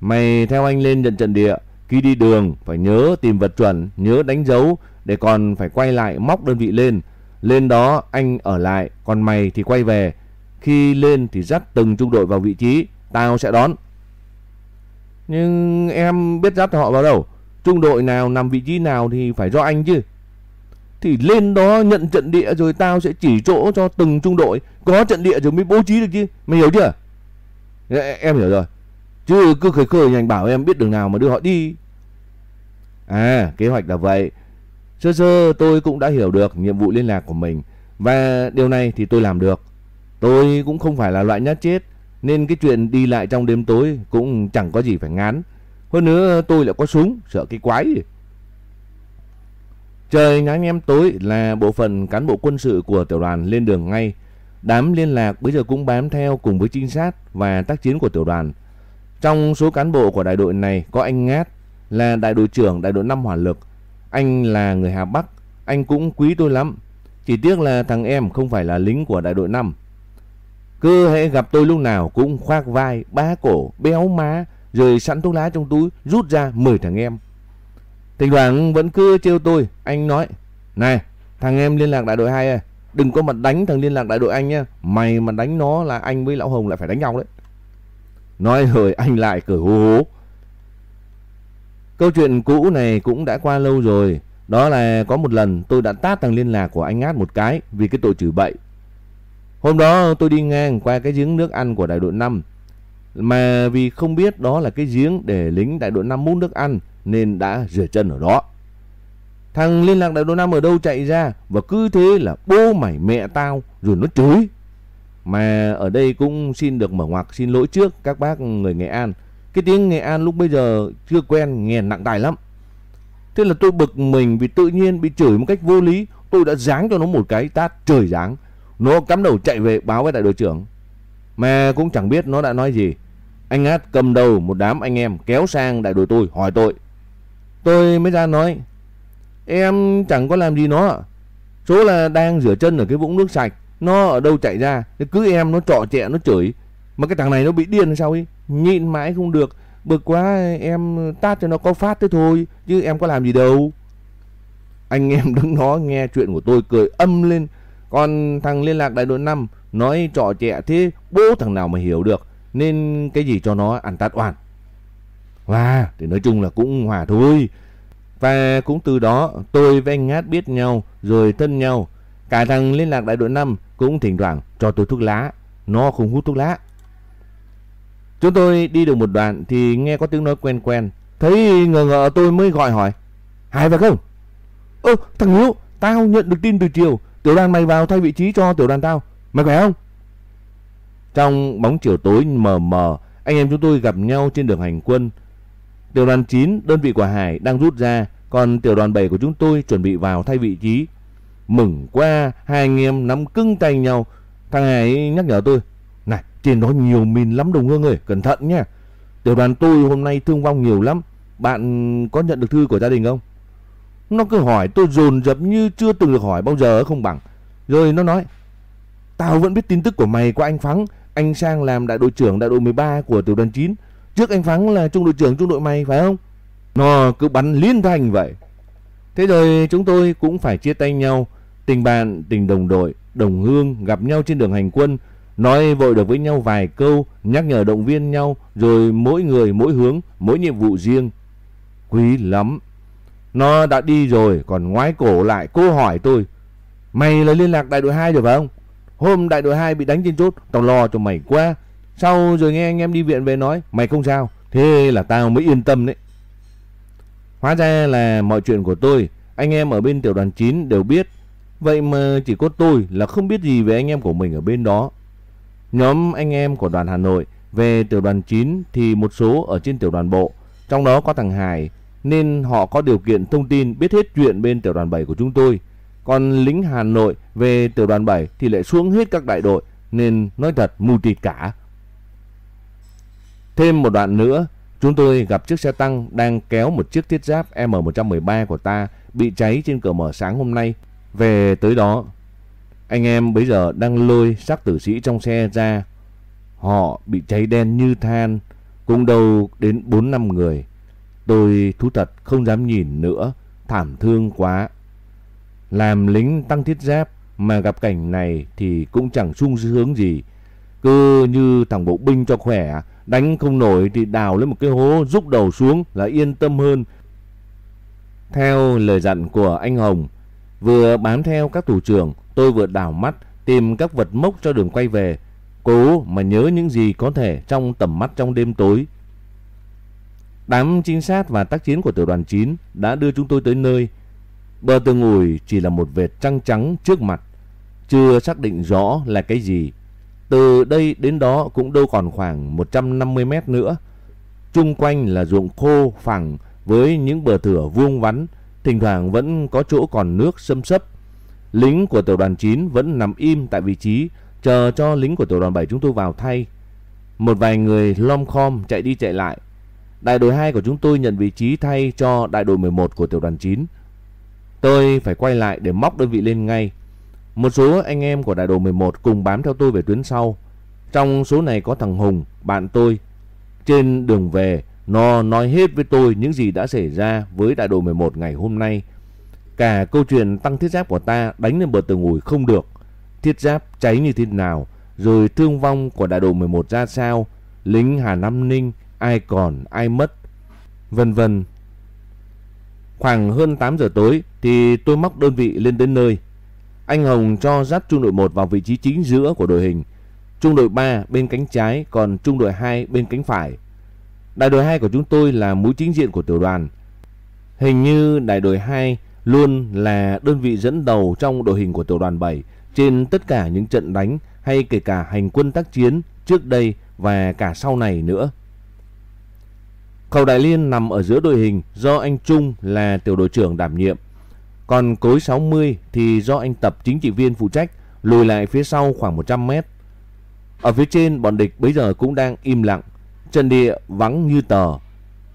Mày theo anh lên nhận trận địa. Khi đi đường phải nhớ tìm vật chuẩn, nhớ đánh dấu để còn phải quay lại móc đơn vị lên. Lên đó anh ở lại, còn mày thì quay về. Khi lên thì dắt từng trung đội vào vị trí, tao sẽ đón. Nhưng em biết dắt họ vào đâu? Trung đội nào nằm vị trí nào thì phải do anh chứ. Thì lên đó nhận trận địa rồi tao sẽ chỉ chỗ cho từng trung đội. Có trận địa rồi mới bố trí được chứ. Mày hiểu chưa? Dạ, em hiểu rồi. Chứ cứ khơi khơi nhanh bảo em biết đường nào mà đưa họ đi. À, kế hoạch là vậy. Sơ sơ tôi cũng đã hiểu được nhiệm vụ liên lạc của mình. Và điều này thì tôi làm được. Tôi cũng không phải là loại nhát chết. Nên cái chuyện đi lại trong đêm tối cũng chẳng có gì phải ngán. Hơn nữa tôi lại có súng, sợ cái quái gì. Trời nhá em tối là bộ phận cán bộ quân sự của tiểu đoàn lên đường ngay. Đám liên lạc bây giờ cũng bám theo cùng với trinh sát và tác chiến của tiểu đoàn. Trong số cán bộ của đại đội này có anh Ngát là đại đội trưởng đại đội 5 hỏa lực. Anh là người Hà Bắc, anh cũng quý tôi lắm. Chỉ tiếc là thằng em không phải là lính của đại đội 5. Cứ hễ gặp tôi lúc nào cũng khoác vai, bá cổ, béo má, rồi sẵn thuốc lá trong túi, rút ra mời thằng em. Thỉnh thoảng vẫn cứ trêu tôi, anh nói, này, thằng em liên lạc đại đội 2 à, Đừng có mà đánh thằng liên lạc đại đội anh nhé, Mày mà đánh nó là anh với lão Hồng lại phải đánh nhau đấy. Nói rồi anh lại cười hô hố. Câu chuyện cũ này cũng đã qua lâu rồi. Đó là có một lần tôi đã tát thằng liên lạc của anh Ngát một cái vì cái tội chửi bậy. Hôm đó tôi đi ngang qua cái giếng nước ăn của đại đội 5. Mà vì không biết đó là cái giếng để lính đại đội 5 múc nước ăn, nên đã rửa chân ở đó. Thằng liên lạc đại đội 5 ở đâu chạy ra, và cứ thế là bố mày mẹ tao, rồi nó chửi. Mà ở đây cũng xin được mở ngoặc, xin lỗi trước các bác người Nghệ An. Cái tiếng Nghệ An lúc bây giờ chưa quen, nghe nặng tài lắm. Thế là tôi bực mình vì tự nhiên bị chửi một cách vô lý. Tôi đã giáng cho nó một cái, tát trời giáng. Nó cắm đầu chạy về báo với đại đội trưởng. Mà cũng chẳng biết nó đã nói gì. Anh Hát cầm đầu một đám anh em kéo sang đại đội tôi hỏi tội. Tôi mới ra nói. Em chẳng có làm gì nó. Số là đang rửa chân ở cái vũng nước sạch. Nó ở đâu chạy ra. Cứ em nó trọ trẹ nó chửi. Mà cái thằng này nó bị điên sao ấy. Nhịn mãi không được. Bực quá, em tát cho nó có phát thế thôi. Chứ em có làm gì đâu. Anh em đứng đó nghe chuyện của tôi cười âm lên. Còn thằng liên lạc đại đội 5 nói trọ trẻ thế bố thằng nào mà hiểu được. Nên cái gì cho nó ăn tát oan. Và thì nói chung là cũng hòa thôi. Và cũng từ đó tôi với anh Ngát biết nhau rồi thân nhau. Cả thằng liên lạc đại đội 5 cũng thỉnh thoảng cho tôi thuốc lá. Nó không hút thuốc lá. Chúng tôi đi được một đoạn thì nghe có tiếng nói quen quen. Thấy ngờ ngờ tôi mới gọi hỏi. Hải phải không? Ơ thằng Hiếu, tao nhận được tin từ chiều. Tiểu đoàn mày vào thay vị trí cho tiểu đoàn tao. Mày khỏe không? Trong bóng chiều tối mờ mờ, anh em chúng tôi gặp nhau trên đường hành quân. Tiểu đoàn 9, đơn vị của Hải đang rút ra, còn tiểu đoàn 7 của chúng tôi chuẩn bị vào thay vị trí. Mừng qua, hai anh em nắm cưng tay nhau. Thằng Hải nhắc nhở tôi, này, trên đó nhiều mìn lắm đồng hương ơi, cẩn thận nha. Tiểu đoàn tôi hôm nay thương vong nhiều lắm. Bạn có nhận được thư của gia đình không? Nó cứ hỏi tôi dồn dập như chưa từng được hỏi bao giờ không bằng. Rồi nó nói, tao vẫn biết tin tức của mày qua anh Phắng. Anh sang làm đại đội trưởng đại đội 13 của tiểu đoàn 9. Trước anh Phắng là trung đội trưởng trung đội mày phải không? Nó cứ bắn liên thành vậy. Thế rồi chúng tôi cũng phải chia tay nhau. Tình bạn, tình đồng đội, đồng hương gặp nhau trên đường hành quân. Nói vội được với nhau vài câu, nhắc nhở động viên nhau, rồi mỗi người mỗi hướng, mỗi nhiệm vụ riêng. Quý lắm. Nó đã đi rồi, còn ngoái cổ lại cô hỏi tôi. Mày là liên lạc đại đội 2 rồi phải không? Hôm đại đội 2 bị đánh trên chốt, tao lo cho mày quá. Sau rồi nghe anh em đi viện về nói, mày không sao. Thế là tao mới yên tâm đấy. Hóa ra là mọi chuyện của tôi, anh em ở bên tiểu đoàn 9 đều biết. Vậy mà chỉ có tôi là không biết gì về anh em của mình ở bên đó. Nhóm anh em của đoàn Hà Nội về tiểu đoàn 9 thì một số ở trên tiểu đoàn bộ, trong đó có thằng Hải, nên họ có điều kiện thông tin biết hết chuyện bên tiểu đoàn 7 của chúng tôi. Còn lính Hà Nội về tiểu đoàn 7 thì lại xuống hết các đại đội, nên nói thật mù tịt cả. Thêm một đoạn nữa, chúng tôi gặp chiếc xe tăng đang kéo một chiếc thiết giáp M113 của ta bị cháy trên cửa mở sáng hôm nay. Về tới đó, anh em bây giờ đang lôi xác tử sĩ trong xe ra. Họ bị cháy đen như than, cùng đầu đến 4 năm người. Tôi thú thật không dám nhìn nữa, thảm thương quá. Làm lính tăng thiết giáp mà gặp cảnh này thì cũng chẳng sung sướng gì. Cứ như thằng bộ binh cho khỏe, đánh không nổi thì đào lên một cái hố rút đầu xuống là yên tâm hơn. Theo lời dặn của anh Hồng, vừa bám theo các thủ trưởng, tôi vừa đảo mắt tìm các vật mốc cho đường quay về, cố mà nhớ những gì có thể trong tầm mắt trong đêm tối. Đám trinh sát và tác chiến của tiểu đoàn 9 đã đưa chúng tôi tới nơi. Bờ tường ủi chỉ là một vệt trăng trắng trước mặt, chưa xác định rõ là cái gì. Từ đây đến đó cũng đâu còn khoảng 150 mét nữa. Trung quanh là ruộng khô phẳng với những bờ thửa vuông vắn, thỉnh thoảng vẫn có chỗ còn nước xâm sấp. Lính của tiểu đoàn 9 vẫn nằm im tại vị trí, chờ cho lính của tiểu đoàn 7 chúng tôi vào thay. Một vài người lom khom chạy đi chạy lại. Đại đội 2 của chúng tôi nhận vị trí thay cho đại đội 11 của tiểu đoàn 9. Tôi phải quay lại để móc đơn vị lên ngay. Một số anh em của đại đội 11 cùng bám theo tôi về tuyến sau. Trong số này có thằng Hùng, bạn tôi. Trên đường về, nó nói hết với tôi những gì đã xảy ra với đại đội 11 ngày hôm nay. Cả câu chuyện tăng thiết giáp của ta đánh lên bờ tường ủi không được. Thiết giáp cháy như thế nào, rồi thương vong của đại đội 11 ra sao, lính Hà Nam Ninh, ai còn, ai mất, vân vân. Khoảng hơn 8 giờ tối thì tôi móc đơn vị lên đến nơi. Anh Hồng cho dắt trung đội 1 vào vị trí chính giữa của đội hình. Trung đội 3 bên cánh trái, còn trung đội 2 bên cánh phải. Đại đội 2 của chúng tôi là mũi chính diện của tiểu đoàn. Hình như đại đội 2 luôn là đơn vị dẫn đầu trong đội hình của tiểu đoàn 7 trên tất cả những trận đánh hay kể cả hành quân tác chiến trước đây và cả sau này nữa. Cầu Đại Liên nằm ở giữa đội hình do anh Trung là tiểu đội trưởng đảm nhiệm. Còn cối 60 thì do anh Tập chính trị viên phụ trách lùi lại phía sau khoảng 100 mét. Ở phía trên bọn địch bây giờ cũng đang im lặng, trận địa vắng như tờ.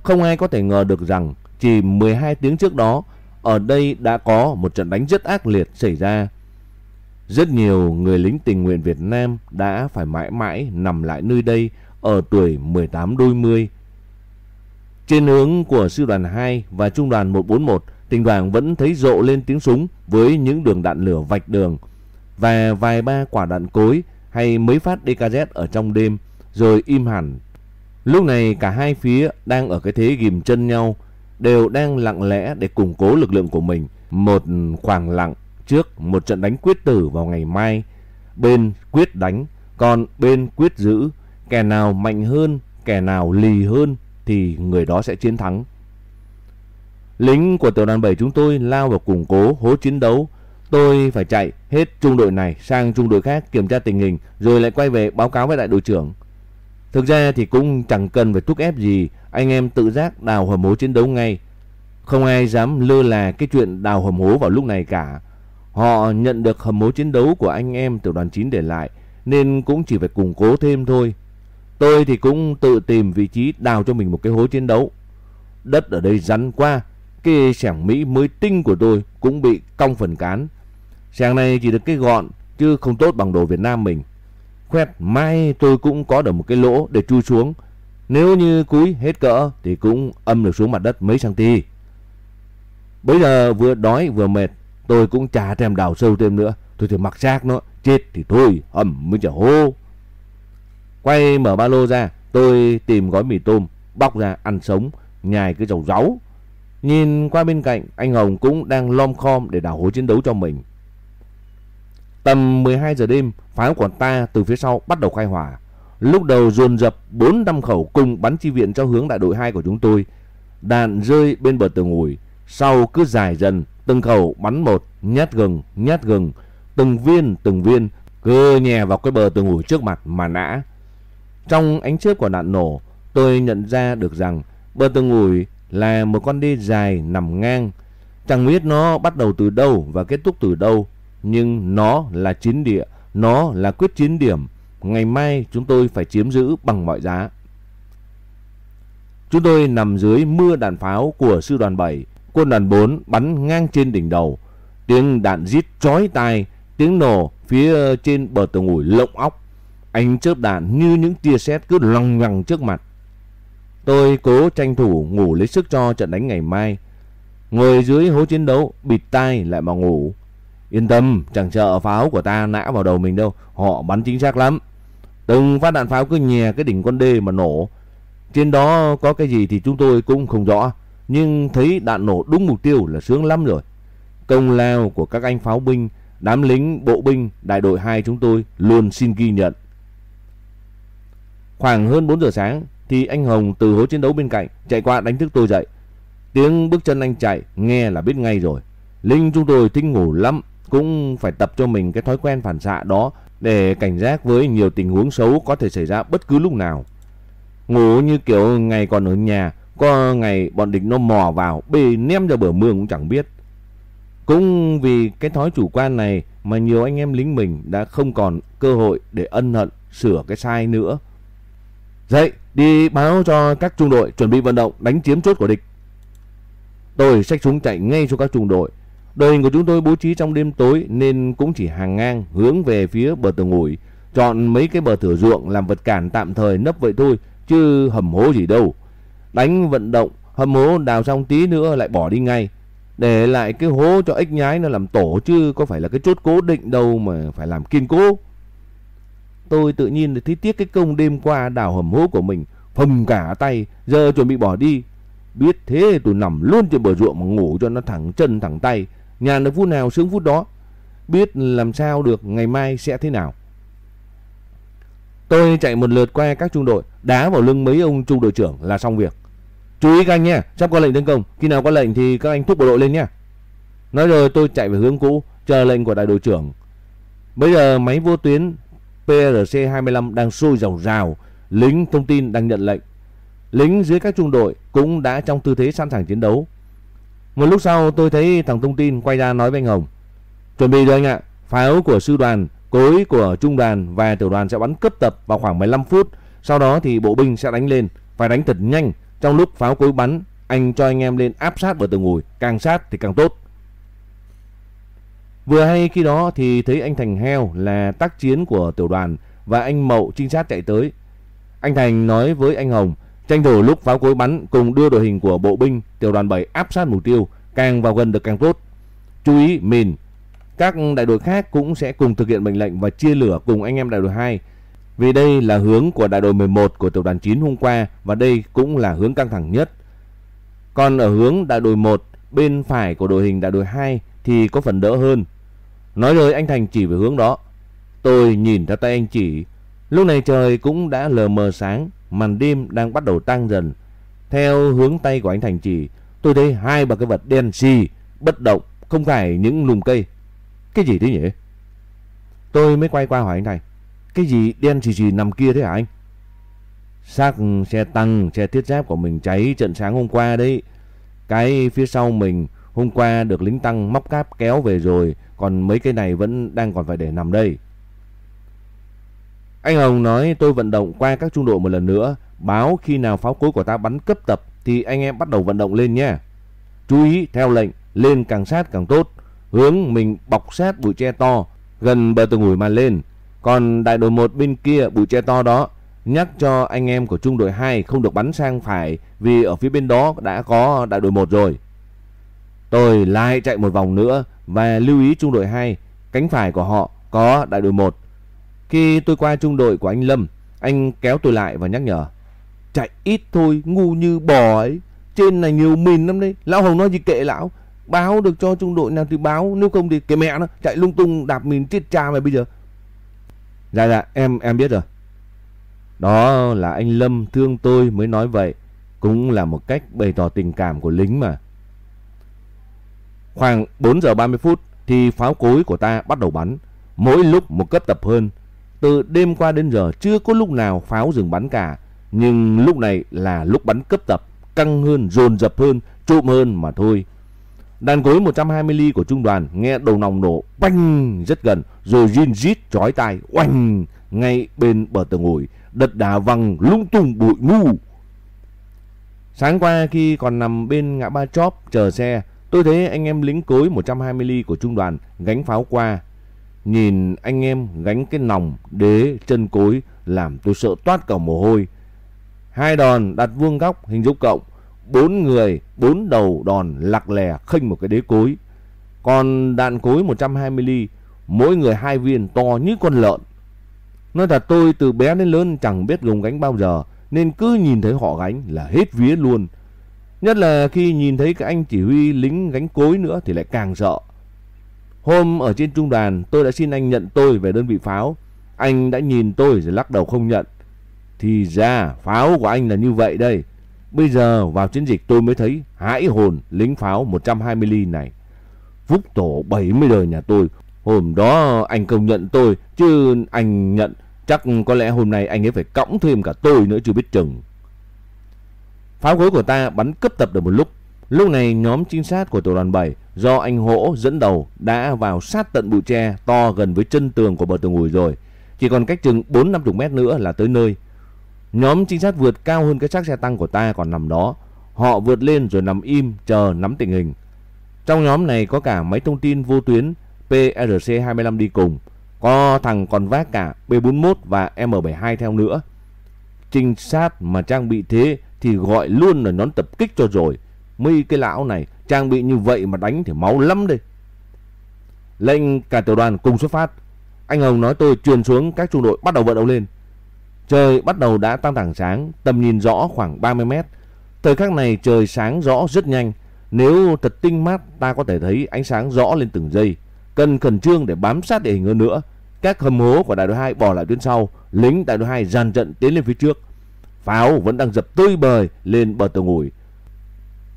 Không ai có thể ngờ được rằng chỉ 12 tiếng trước đó ở đây đã có một trận đánh rất ác liệt xảy ra. Rất nhiều người lính tình nguyện Việt Nam đã phải mãi mãi nằm lại nơi đây ở tuổi 18 đôi mươi. Trên hướng của sư đoàn 2 và trung đoàn 141, thỉnh thoảng vẫn thấy rộ lên tiếng súng với những đường đạn lửa vạch đường và vài ba quả đạn cối hay mấy phát DKZ ở trong đêm rồi im hẳn. Lúc này cả hai phía đang ở cái thế ghim chân nhau, đều đang lặng lẽ để củng cố lực lượng của mình. Một khoảng lặng trước một trận đánh quyết tử vào ngày mai. Bên quyết đánh, còn bên quyết giữ. Kẻ nào mạnh hơn, kẻ nào lì hơn thì người đó sẽ chiến thắng. Lính của tiểu đoàn 7 chúng tôi lao vào củng cố hố chiến đấu. Tôi phải chạy hết trung đội này sang trung đội khác kiểm tra tình hình rồi lại quay về báo cáo với đại đội trưởng. Thực ra thì cũng chẳng cần phải thúc ép gì, anh em tự giác đào hầm hố chiến đấu ngay. Không ai dám lơ là cái chuyện đào hầm hố vào lúc này cả. Họ nhận được hầm hố chiến đấu của anh em tiểu đoàn 9 để lại nên cũng chỉ phải củng cố thêm thôi. Tôi thì cũng tự tìm vị trí đào cho mình một cái hố chiến đấu. Đất ở đây rắn qua, cái sẻng Mỹ mới tinh của tôi cũng bị cong phần cán. Sẻng này chỉ được cái gọn chứ không tốt bằng đồ Việt Nam mình. Khoét mai tôi cũng có được một cái lỗ để chui xuống. Nếu như cúi hết cỡ thì cũng âm được xuống mặt đất mấy cm. Bây giờ vừa đói vừa mệt, tôi cũng chả thèm đào sâu thêm nữa. Tôi thì mặc xác nó, chết thì thôi, ẩm mới chả hô. Quay mở ba lô ra, tôi tìm gói mì tôm, bóc ra ăn sống, nhai cái dầu ráu. Nhìn qua bên cạnh, anh Hồng cũng đang lom khom để đào hố chiến đấu cho mình. Tầm 12 giờ đêm, pháo của ta từ phía sau bắt đầu khai hỏa. Lúc đầu dồn dập 4 năm khẩu cùng bắn chi viện cho hướng đại đội 2 của chúng tôi. Đạn rơi bên bờ tường ủi, sau cứ dài dần, từng khẩu bắn một, nhát gừng, nhát gừng, từng viên, từng viên, cứ nhè vào cái bờ tường ủi trước mặt mà nã. Trong ánh chớp của đạn nổ, tôi nhận ra được rằng bờ tường ủi là một con đê dài nằm ngang. Chẳng biết nó bắt đầu từ đâu và kết thúc từ đâu, nhưng nó là chiến địa, nó là quyết chiến điểm. Ngày mai chúng tôi phải chiếm giữ bằng mọi giá. Chúng tôi nằm dưới mưa đạn pháo của sư đoàn 7, quân đoàn 4 bắn ngang trên đỉnh đầu. Tiếng đạn rít chói tai, tiếng nổ phía trên bờ tường ủi lộng óc. Ánh chớp đạn như những tia sét cứ loằng ngoằng trước mặt. Tôi cố tranh thủ ngủ lấy sức cho trận đánh ngày mai. Ngồi dưới hố chiến đấu, bịt tai lại mà ngủ. Yên tâm, chẳng sợ pháo của ta nã vào đầu mình đâu. Họ bắn chính xác lắm. Từng phát đạn pháo cứ nhè cái đỉnh con đê mà nổ. Trên đó có cái gì thì chúng tôi cũng không rõ. Nhưng thấy đạn nổ đúng mục tiêu là sướng lắm rồi. Công lao của các anh pháo binh, đám lính, bộ binh, đại đội 2 chúng tôi luôn xin ghi nhận. Khoảng hơn 4 giờ sáng thì anh Hồng từ hố chiến đấu bên cạnh chạy qua đánh thức tôi dậy. Tiếng bước chân anh chạy nghe là biết ngay rồi. Linh chúng tôi thích ngủ lắm, cũng phải tập cho mình cái thói quen phản xạ đó để cảnh giác với nhiều tình huống xấu có thể xảy ra bất cứ lúc nào. Ngủ như kiểu ngày còn ở nhà, có ngày bọn địch nó mò vào bê ném ra bờ mương cũng chẳng biết. Cũng vì cái thói chủ quan này mà nhiều anh em lính mình đã không còn cơ hội để ân hận sửa cái sai nữa. Dậy, đi báo cho các trung đội chuẩn bị vận động đánh chiếm chốt của địch. Tôi xách súng chạy ngay cho các trung đội. Đội hình của chúng tôi bố trí trong đêm tối nên cũng chỉ hàng ngang hướng về phía bờ tường ủi, chọn mấy cái bờ thửa ruộng làm vật cản tạm thời nấp vậy thôi, chứ hầm hố gì đâu. Đánh vận động, hầm hố đào xong tí nữa lại bỏ đi ngay. Để lại cái hố cho ếch nhái nó làm tổ chứ có phải là cái chốt cố định đâu mà phải làm kiên cố. Tôi tự nhiên thấy tiếc cái công đêm qua đào hầm hố của mình, phồng cả tay, giờ chuẩn bị bỏ đi. Biết thế tôi nằm luôn trên bờ ruộng mà ngủ cho nó thẳng chân thẳng tay, nhà được phút nào sướng phút đó. Biết làm sao được ngày mai sẽ thế nào. Tôi chạy một lượt qua các trung đội, đá vào lưng mấy ông trung đội trưởng là xong việc. Chú ý các anh nhé, sắp có lệnh tấn công, khi nào có lệnh thì các anh thúc bộ đội lên nhé. Nói rồi tôi chạy về hướng cũ, chờ lệnh của đại đội trưởng. Bây giờ máy vô tuyến PRC-25 đang sôi rào rào, lính thông tin đang nhận lệnh. lính dưới các trung đội cũng đã trong tư thế sẵn sàng chiến đấu. Một lúc sau tôi thấy thằng thông tin quay ra nói với anh Hồng. Chuẩn bị rồi anh ạ, pháo của sư đoàn, cối của trung đoàn và tiểu đoàn sẽ bắn cấp tập vào khoảng 15 phút. Sau đó thì bộ binh sẽ đánh lên, phải đánh thật nhanh. Trong lúc pháo cối bắn, anh cho anh em lên áp sát bờ tường ủi, càng sát thì càng tốt. Vừa hay khi đó thì thấy anh Thành Heo là tác chiến của tiểu đoàn và anh Mậu trinh sát chạy tới. Anh Thành nói với anh Hồng tranh thủ lúc pháo cối bắn cùng đưa đội hình của bộ binh tiểu đoàn 7 áp sát mục tiêu, càng vào gần được càng tốt. Chú ý mìn, các đại đội khác cũng sẽ cùng thực hiện mệnh lệnh và chia lửa cùng anh em đại đội 2. Vì đây là hướng của đại đội 11 của tiểu đoàn 9 hôm qua và đây cũng là hướng căng thẳng nhất. Còn ở hướng đại đội 1 bên phải của đội hình đại đội 2 thì có phần đỡ hơn. Nói rồi anh Thành chỉ về hướng đó. Tôi nhìn theo tay anh chỉ. Lúc này trời cũng đã lờ mờ sáng, màn đêm đang bắt đầu tăng dần. Theo hướng tay của anh Thành chỉ, tôi thấy hai bà cái vật đen xì, bất động, không phải những lùm cây. Cái gì thế nhỉ? Tôi mới quay qua hỏi anh Thành. Cái gì đen xì xì nằm kia thế hả anh? Xác xe tăng, xe thiết giáp của mình cháy trận sáng hôm qua đấy. Cái phía sau mình hôm qua được lính tăng móc cáp kéo về rồi, còn mấy cây này vẫn đang còn phải để nằm đây. Anh Hồng nói tôi vận động qua các trung đội một lần nữa, báo khi nào pháo cối của ta bắn cấp tập thì anh em bắt đầu vận động lên nhé. Chú ý theo lệnh, lên càng sát càng tốt, hướng mình bọc sát bụi tre to, gần bờ tường ủi mà lên. Còn đại đội 1 bên kia bụi tre to đó, nhắc cho anh em của trung đội 2 không được bắn sang phải vì ở phía bên đó đã có đại đội 1 rồi. Tôi lại chạy một vòng nữa và lưu ý trung đội 2, cánh phải của họ có đại đội 1. Khi tôi qua trung đội của anh Lâm, anh kéo tôi lại và nhắc nhở. Chạy ít thôi, ngu như bò ấy. Trên này nhiều mìn lắm đấy. Lão Hồng nói gì kệ lão. Báo được cho trung đội nào thì báo. Nếu không thì cái mẹ nó chạy lung tung đạp mìn chết cha mày bây giờ. Dạ dạ, em em biết rồi. Đó là anh Lâm thương tôi mới nói vậy. Cũng là một cách bày tỏ tình cảm của lính mà. Khoảng 4 giờ 30 phút thì pháo cối của ta bắt đầu bắn. Mỗi lúc một cấp tập hơn. Từ đêm qua đến giờ chưa có lúc nào pháo dừng bắn cả. Nhưng lúc này là lúc bắn cấp tập. Căng hơn, dồn dập hơn, trộm hơn mà thôi. Đàn cối 120 ly của trung đoàn nghe đầu nòng nổ banh rất gần rồi rin rít chói tai oanh ngay bên bờ tường ủi đất đá văng lung tung bụi ngu. Sáng qua khi còn nằm bên ngã ba chóp chờ xe Tôi thấy anh em lính cối 120 ly của trung đoàn gánh pháo qua. Nhìn anh em gánh cái nòng, đế, chân cối làm tôi sợ toát cả mồ hôi. Hai đòn đặt vuông góc hình dấu cộng. Bốn người, bốn đầu đòn lạc lè khênh một cái đế cối. Còn đạn cối 120 ly, mỗi người hai viên to như con lợn. Nói thật tôi từ bé đến lớn chẳng biết gồng gánh bao giờ, nên cứ nhìn thấy họ gánh là hết vía luôn. Nhất là khi nhìn thấy các anh chỉ huy lính gánh cối nữa thì lại càng sợ. Hôm ở trên trung đoàn, tôi đã xin anh nhận tôi về đơn vị pháo. Anh đã nhìn tôi rồi lắc đầu không nhận. Thì ra, pháo của anh là như vậy đây. Bây giờ vào chiến dịch tôi mới thấy hãi hồn lính pháo 120 ly này. Phúc tổ 70 đời nhà tôi. Hôm đó anh công nhận tôi, chứ anh nhận, chắc có lẽ hôm nay anh ấy phải cõng thêm cả tôi nữa chưa biết chừng. Pháo gối của ta bắn cấp tập được một lúc. Lúc này nhóm trinh sát của tiểu đoàn 7 do anh Hỗ dẫn đầu đã vào sát tận bụi tre to gần với chân tường của bờ tường ủi rồi. Chỉ còn cách chừng 4-50 mét nữa là tới nơi. Nhóm trinh sát vượt cao hơn cái xác xe tăng của ta còn nằm đó. Họ vượt lên rồi nằm im chờ nắm tình hình. Trong nhóm này có cả máy thông tin vô tuyến PRC-25 đi cùng. Có thằng còn vác cả B-41 và M-72 theo nữa. Trinh sát mà trang bị thế thì gọi luôn là nón tập kích cho rồi. Mấy cái lão này trang bị như vậy mà đánh thì máu lắm đây. Lệnh cả tiểu đoàn cùng xuất phát. Anh Hồng nói tôi truyền xuống các trung đội bắt đầu vận động lên. Trời bắt đầu đã tăng tảng sáng, tầm nhìn rõ khoảng 30 mét. Thời khắc này trời sáng rõ rất nhanh. Nếu thật tinh mát ta có thể thấy ánh sáng rõ lên từng giây. Cần khẩn trương để bám sát địa hình hơn nữa. Các hầm hố của đại đội 2 bỏ lại tuyến sau, lính đại đội 2 dàn trận tiến lên phía trước. Pháo vẫn đang dập tươi bời lên bờ tường ủi.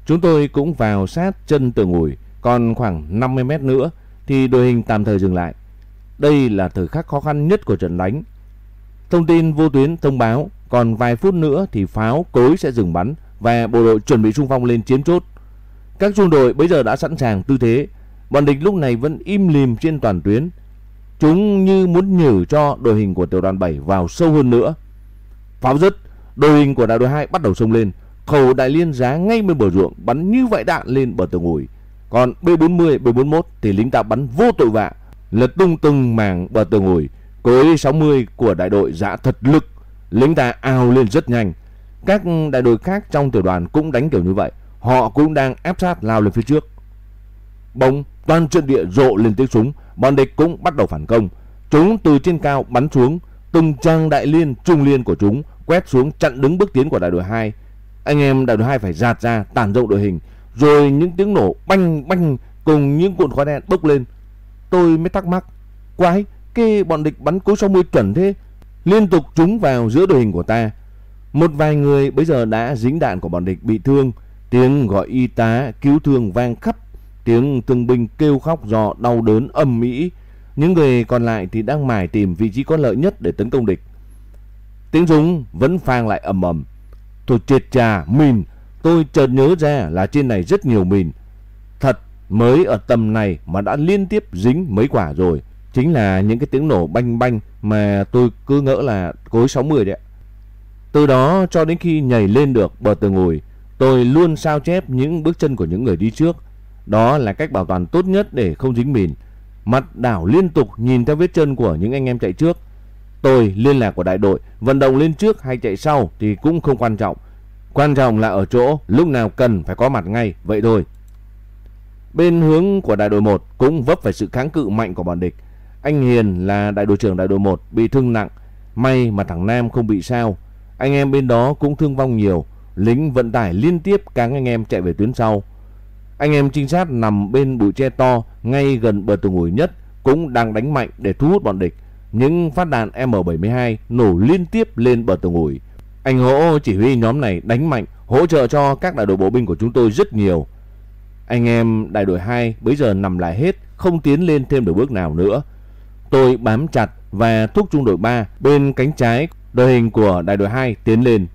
Chúng tôi cũng vào sát chân tường ủi, còn khoảng 50 mét nữa thì đội hình tạm thời dừng lại. Đây là thời khắc khó khăn nhất của trận đánh. Thông tin vô tuyến thông báo còn vài phút nữa thì pháo cối sẽ dừng bắn và bộ đội chuẩn bị xung phong lên chiếm chốt. Các trung đội bây giờ đã sẵn sàng tư thế. Bọn địch lúc này vẫn im lìm trên toàn tuyến. Chúng như muốn nhử cho đội hình của tiểu đoàn 7 vào sâu hơn nữa. Pháo dứt, đội hình của đại đội 2 bắt đầu xông lên. Khẩu đại liên giá ngay bên bờ ruộng bắn như vậy đạn lên bờ tường ủi. Còn B40, B41 thì lính ta bắn vô tội vạ, lật tung từng mảng bờ tường ủi. Cối 60 của đại đội giã thật lực, lính ta ao lên rất nhanh. Các đại đội khác trong tiểu đoàn cũng đánh kiểu như vậy. Họ cũng đang ép sát lao lên phía trước. Bỗng toàn trận địa rộ lên tiếng súng, bọn địch cũng bắt đầu phản công. Chúng từ trên cao bắn xuống, từng trang đại liên, trung liên của chúng quét xuống chặn đứng bước tiến của đại đội 2. Anh em đại đội 2 phải giạt ra tản rộng đội hình, rồi những tiếng nổ banh banh cùng những cuộn khói đen bốc lên. Tôi mới thắc mắc, quái, cái bọn địch bắn cối 60 chuẩn thế, liên tục trúng vào giữa đội hình của ta. Một vài người bây giờ đã dính đạn của bọn địch bị thương, tiếng gọi y tá cứu thương vang khắp, tiếng thương binh kêu khóc do đau đớn âm mỹ. Những người còn lại thì đang mải tìm vị trí có lợi nhất để tấn công địch. Tiếng súng vẫn phang lại ầm ầm. Tôi triệt trà mìn, tôi chợt nhớ ra là trên này rất nhiều mìn. Thật, mới ở tầm này mà đã liên tiếp dính mấy quả rồi. Chính là những cái tiếng nổ banh banh mà tôi cứ ngỡ là cối 60 đấy ạ. Từ đó cho đến khi nhảy lên được bờ tường ngồi, tôi luôn sao chép những bước chân của những người đi trước. Đó là cách bảo toàn tốt nhất để không dính mìn. Mặt đảo liên tục nhìn theo vết chân của những anh em chạy trước. Tôi liên lạc của đại đội, vận động lên trước hay chạy sau thì cũng không quan trọng. Quan trọng là ở chỗ lúc nào cần phải có mặt ngay, vậy thôi. Bên hướng của đại đội 1 cũng vấp phải sự kháng cự mạnh của bọn địch. Anh Hiền là đại đội trưởng đại đội 1 bị thương nặng, may mà thằng Nam không bị sao. Anh em bên đó cũng thương vong nhiều, lính vận tải liên tiếp cáng anh em chạy về tuyến sau. Anh em trinh sát nằm bên bụi tre to ngay gần bờ tường ủi nhất cũng đang đánh mạnh để thu hút bọn địch. Những phát đạn M72 nổ liên tiếp lên bờ tường ủi. Anh Hỗ chỉ huy nhóm này đánh mạnh, hỗ trợ cho các đại đội bộ binh của chúng tôi rất nhiều. Anh em đại đội 2 bây giờ nằm lại hết, không tiến lên thêm được bước nào nữa. Tôi bám chặt và thúc trung đội 3 bên cánh trái đội hình của đại đội 2 tiến lên.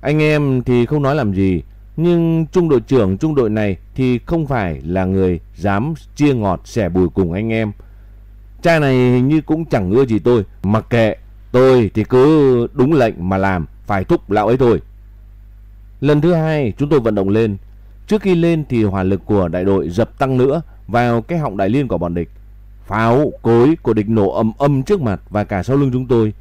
Anh em thì không nói làm gì, nhưng trung đội trưởng trung đội này thì không phải là người dám chia ngọt sẻ bùi cùng anh em. Cha này hình như cũng chẳng ưa gì tôi, mặc kệ, tôi thì cứ đúng lệnh mà làm, phải thúc lão ấy thôi. Lần thứ hai chúng tôi vận động lên, trước khi lên thì hỏa lực của đại đội dập tăng nữa vào cái họng đại liên của bọn địch. Pháo, cối của địch nổ âm âm trước mặt và cả sau lưng chúng tôi.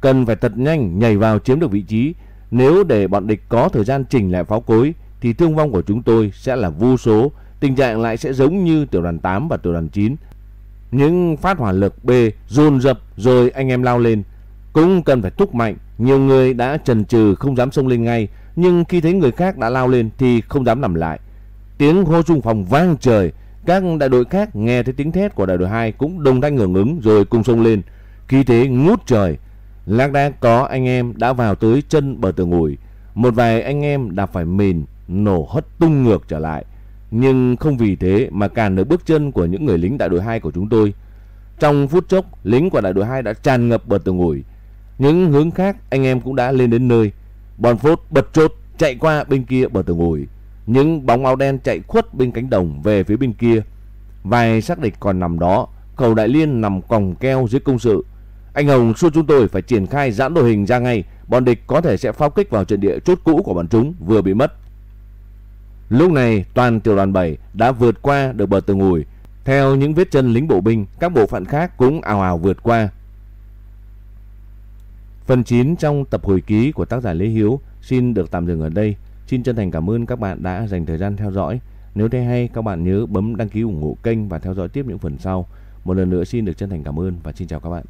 Cần phải thật nhanh nhảy vào chiếm được vị trí. Nếu để bọn địch có thời gian chỉnh lại pháo cối thì thương vong của chúng tôi sẽ là vô số. Tình trạng lại sẽ giống như tiểu đoàn 8 và tiểu đoàn 9. Những phát hỏa lực B dồn dập rồi anh em lao lên. Cũng cần phải thúc mạnh. Nhiều người đã chần chừ không dám xông lên ngay. Nhưng khi thấy người khác đã lao lên thì không dám nằm lại. Tiếng hô trung phòng vang trời. Các đại đội khác nghe thấy tiếng thét của đại đội 2 cũng đồng thanh hưởng ứng rồi cùng xông lên. Khi thế ngút trời. Lác đác có anh em đã vào tới chân bờ tường ủi. Một vài anh em đạp phải mìn, nổ hất tung ngược trở lại. Nhưng không vì thế mà cản được bước chân của những người lính đại đội 2 của chúng tôi. Trong phút chốc, lính của đại đội 2 đã tràn ngập bờ tường ủi. Những hướng khác anh em cũng đã lên đến nơi. Bọn phốt bật chốt chạy qua bên kia bờ tường ủi. Những bóng áo đen chạy khuất bên cánh đồng về phía bên kia. Vài xác địch còn nằm đó, cầu đại liên nằm còng keo dưới công sự. Anh Hồng xua chúng tôi phải triển khai giãn đội hình ra ngay, bọn địch có thể sẽ pháo kích vào trận địa chốt cũ của bọn chúng vừa bị mất. Lúc này, toàn tiểu đoàn 7 đã vượt qua được bờ tường ủi. Theo những vết chân lính bộ binh, các bộ phận khác cũng ào ào vượt qua. Phần 9 trong tập hồi ký của tác giả Lê Hiếu xin được tạm dừng ở đây. Xin chân thành cảm ơn các bạn đã dành thời gian theo dõi. Nếu thấy hay, các bạn nhớ bấm đăng ký ủng hộ kênh và theo dõi tiếp những phần sau. Một lần nữa xin được chân thành cảm ơn và xin chào các bạn.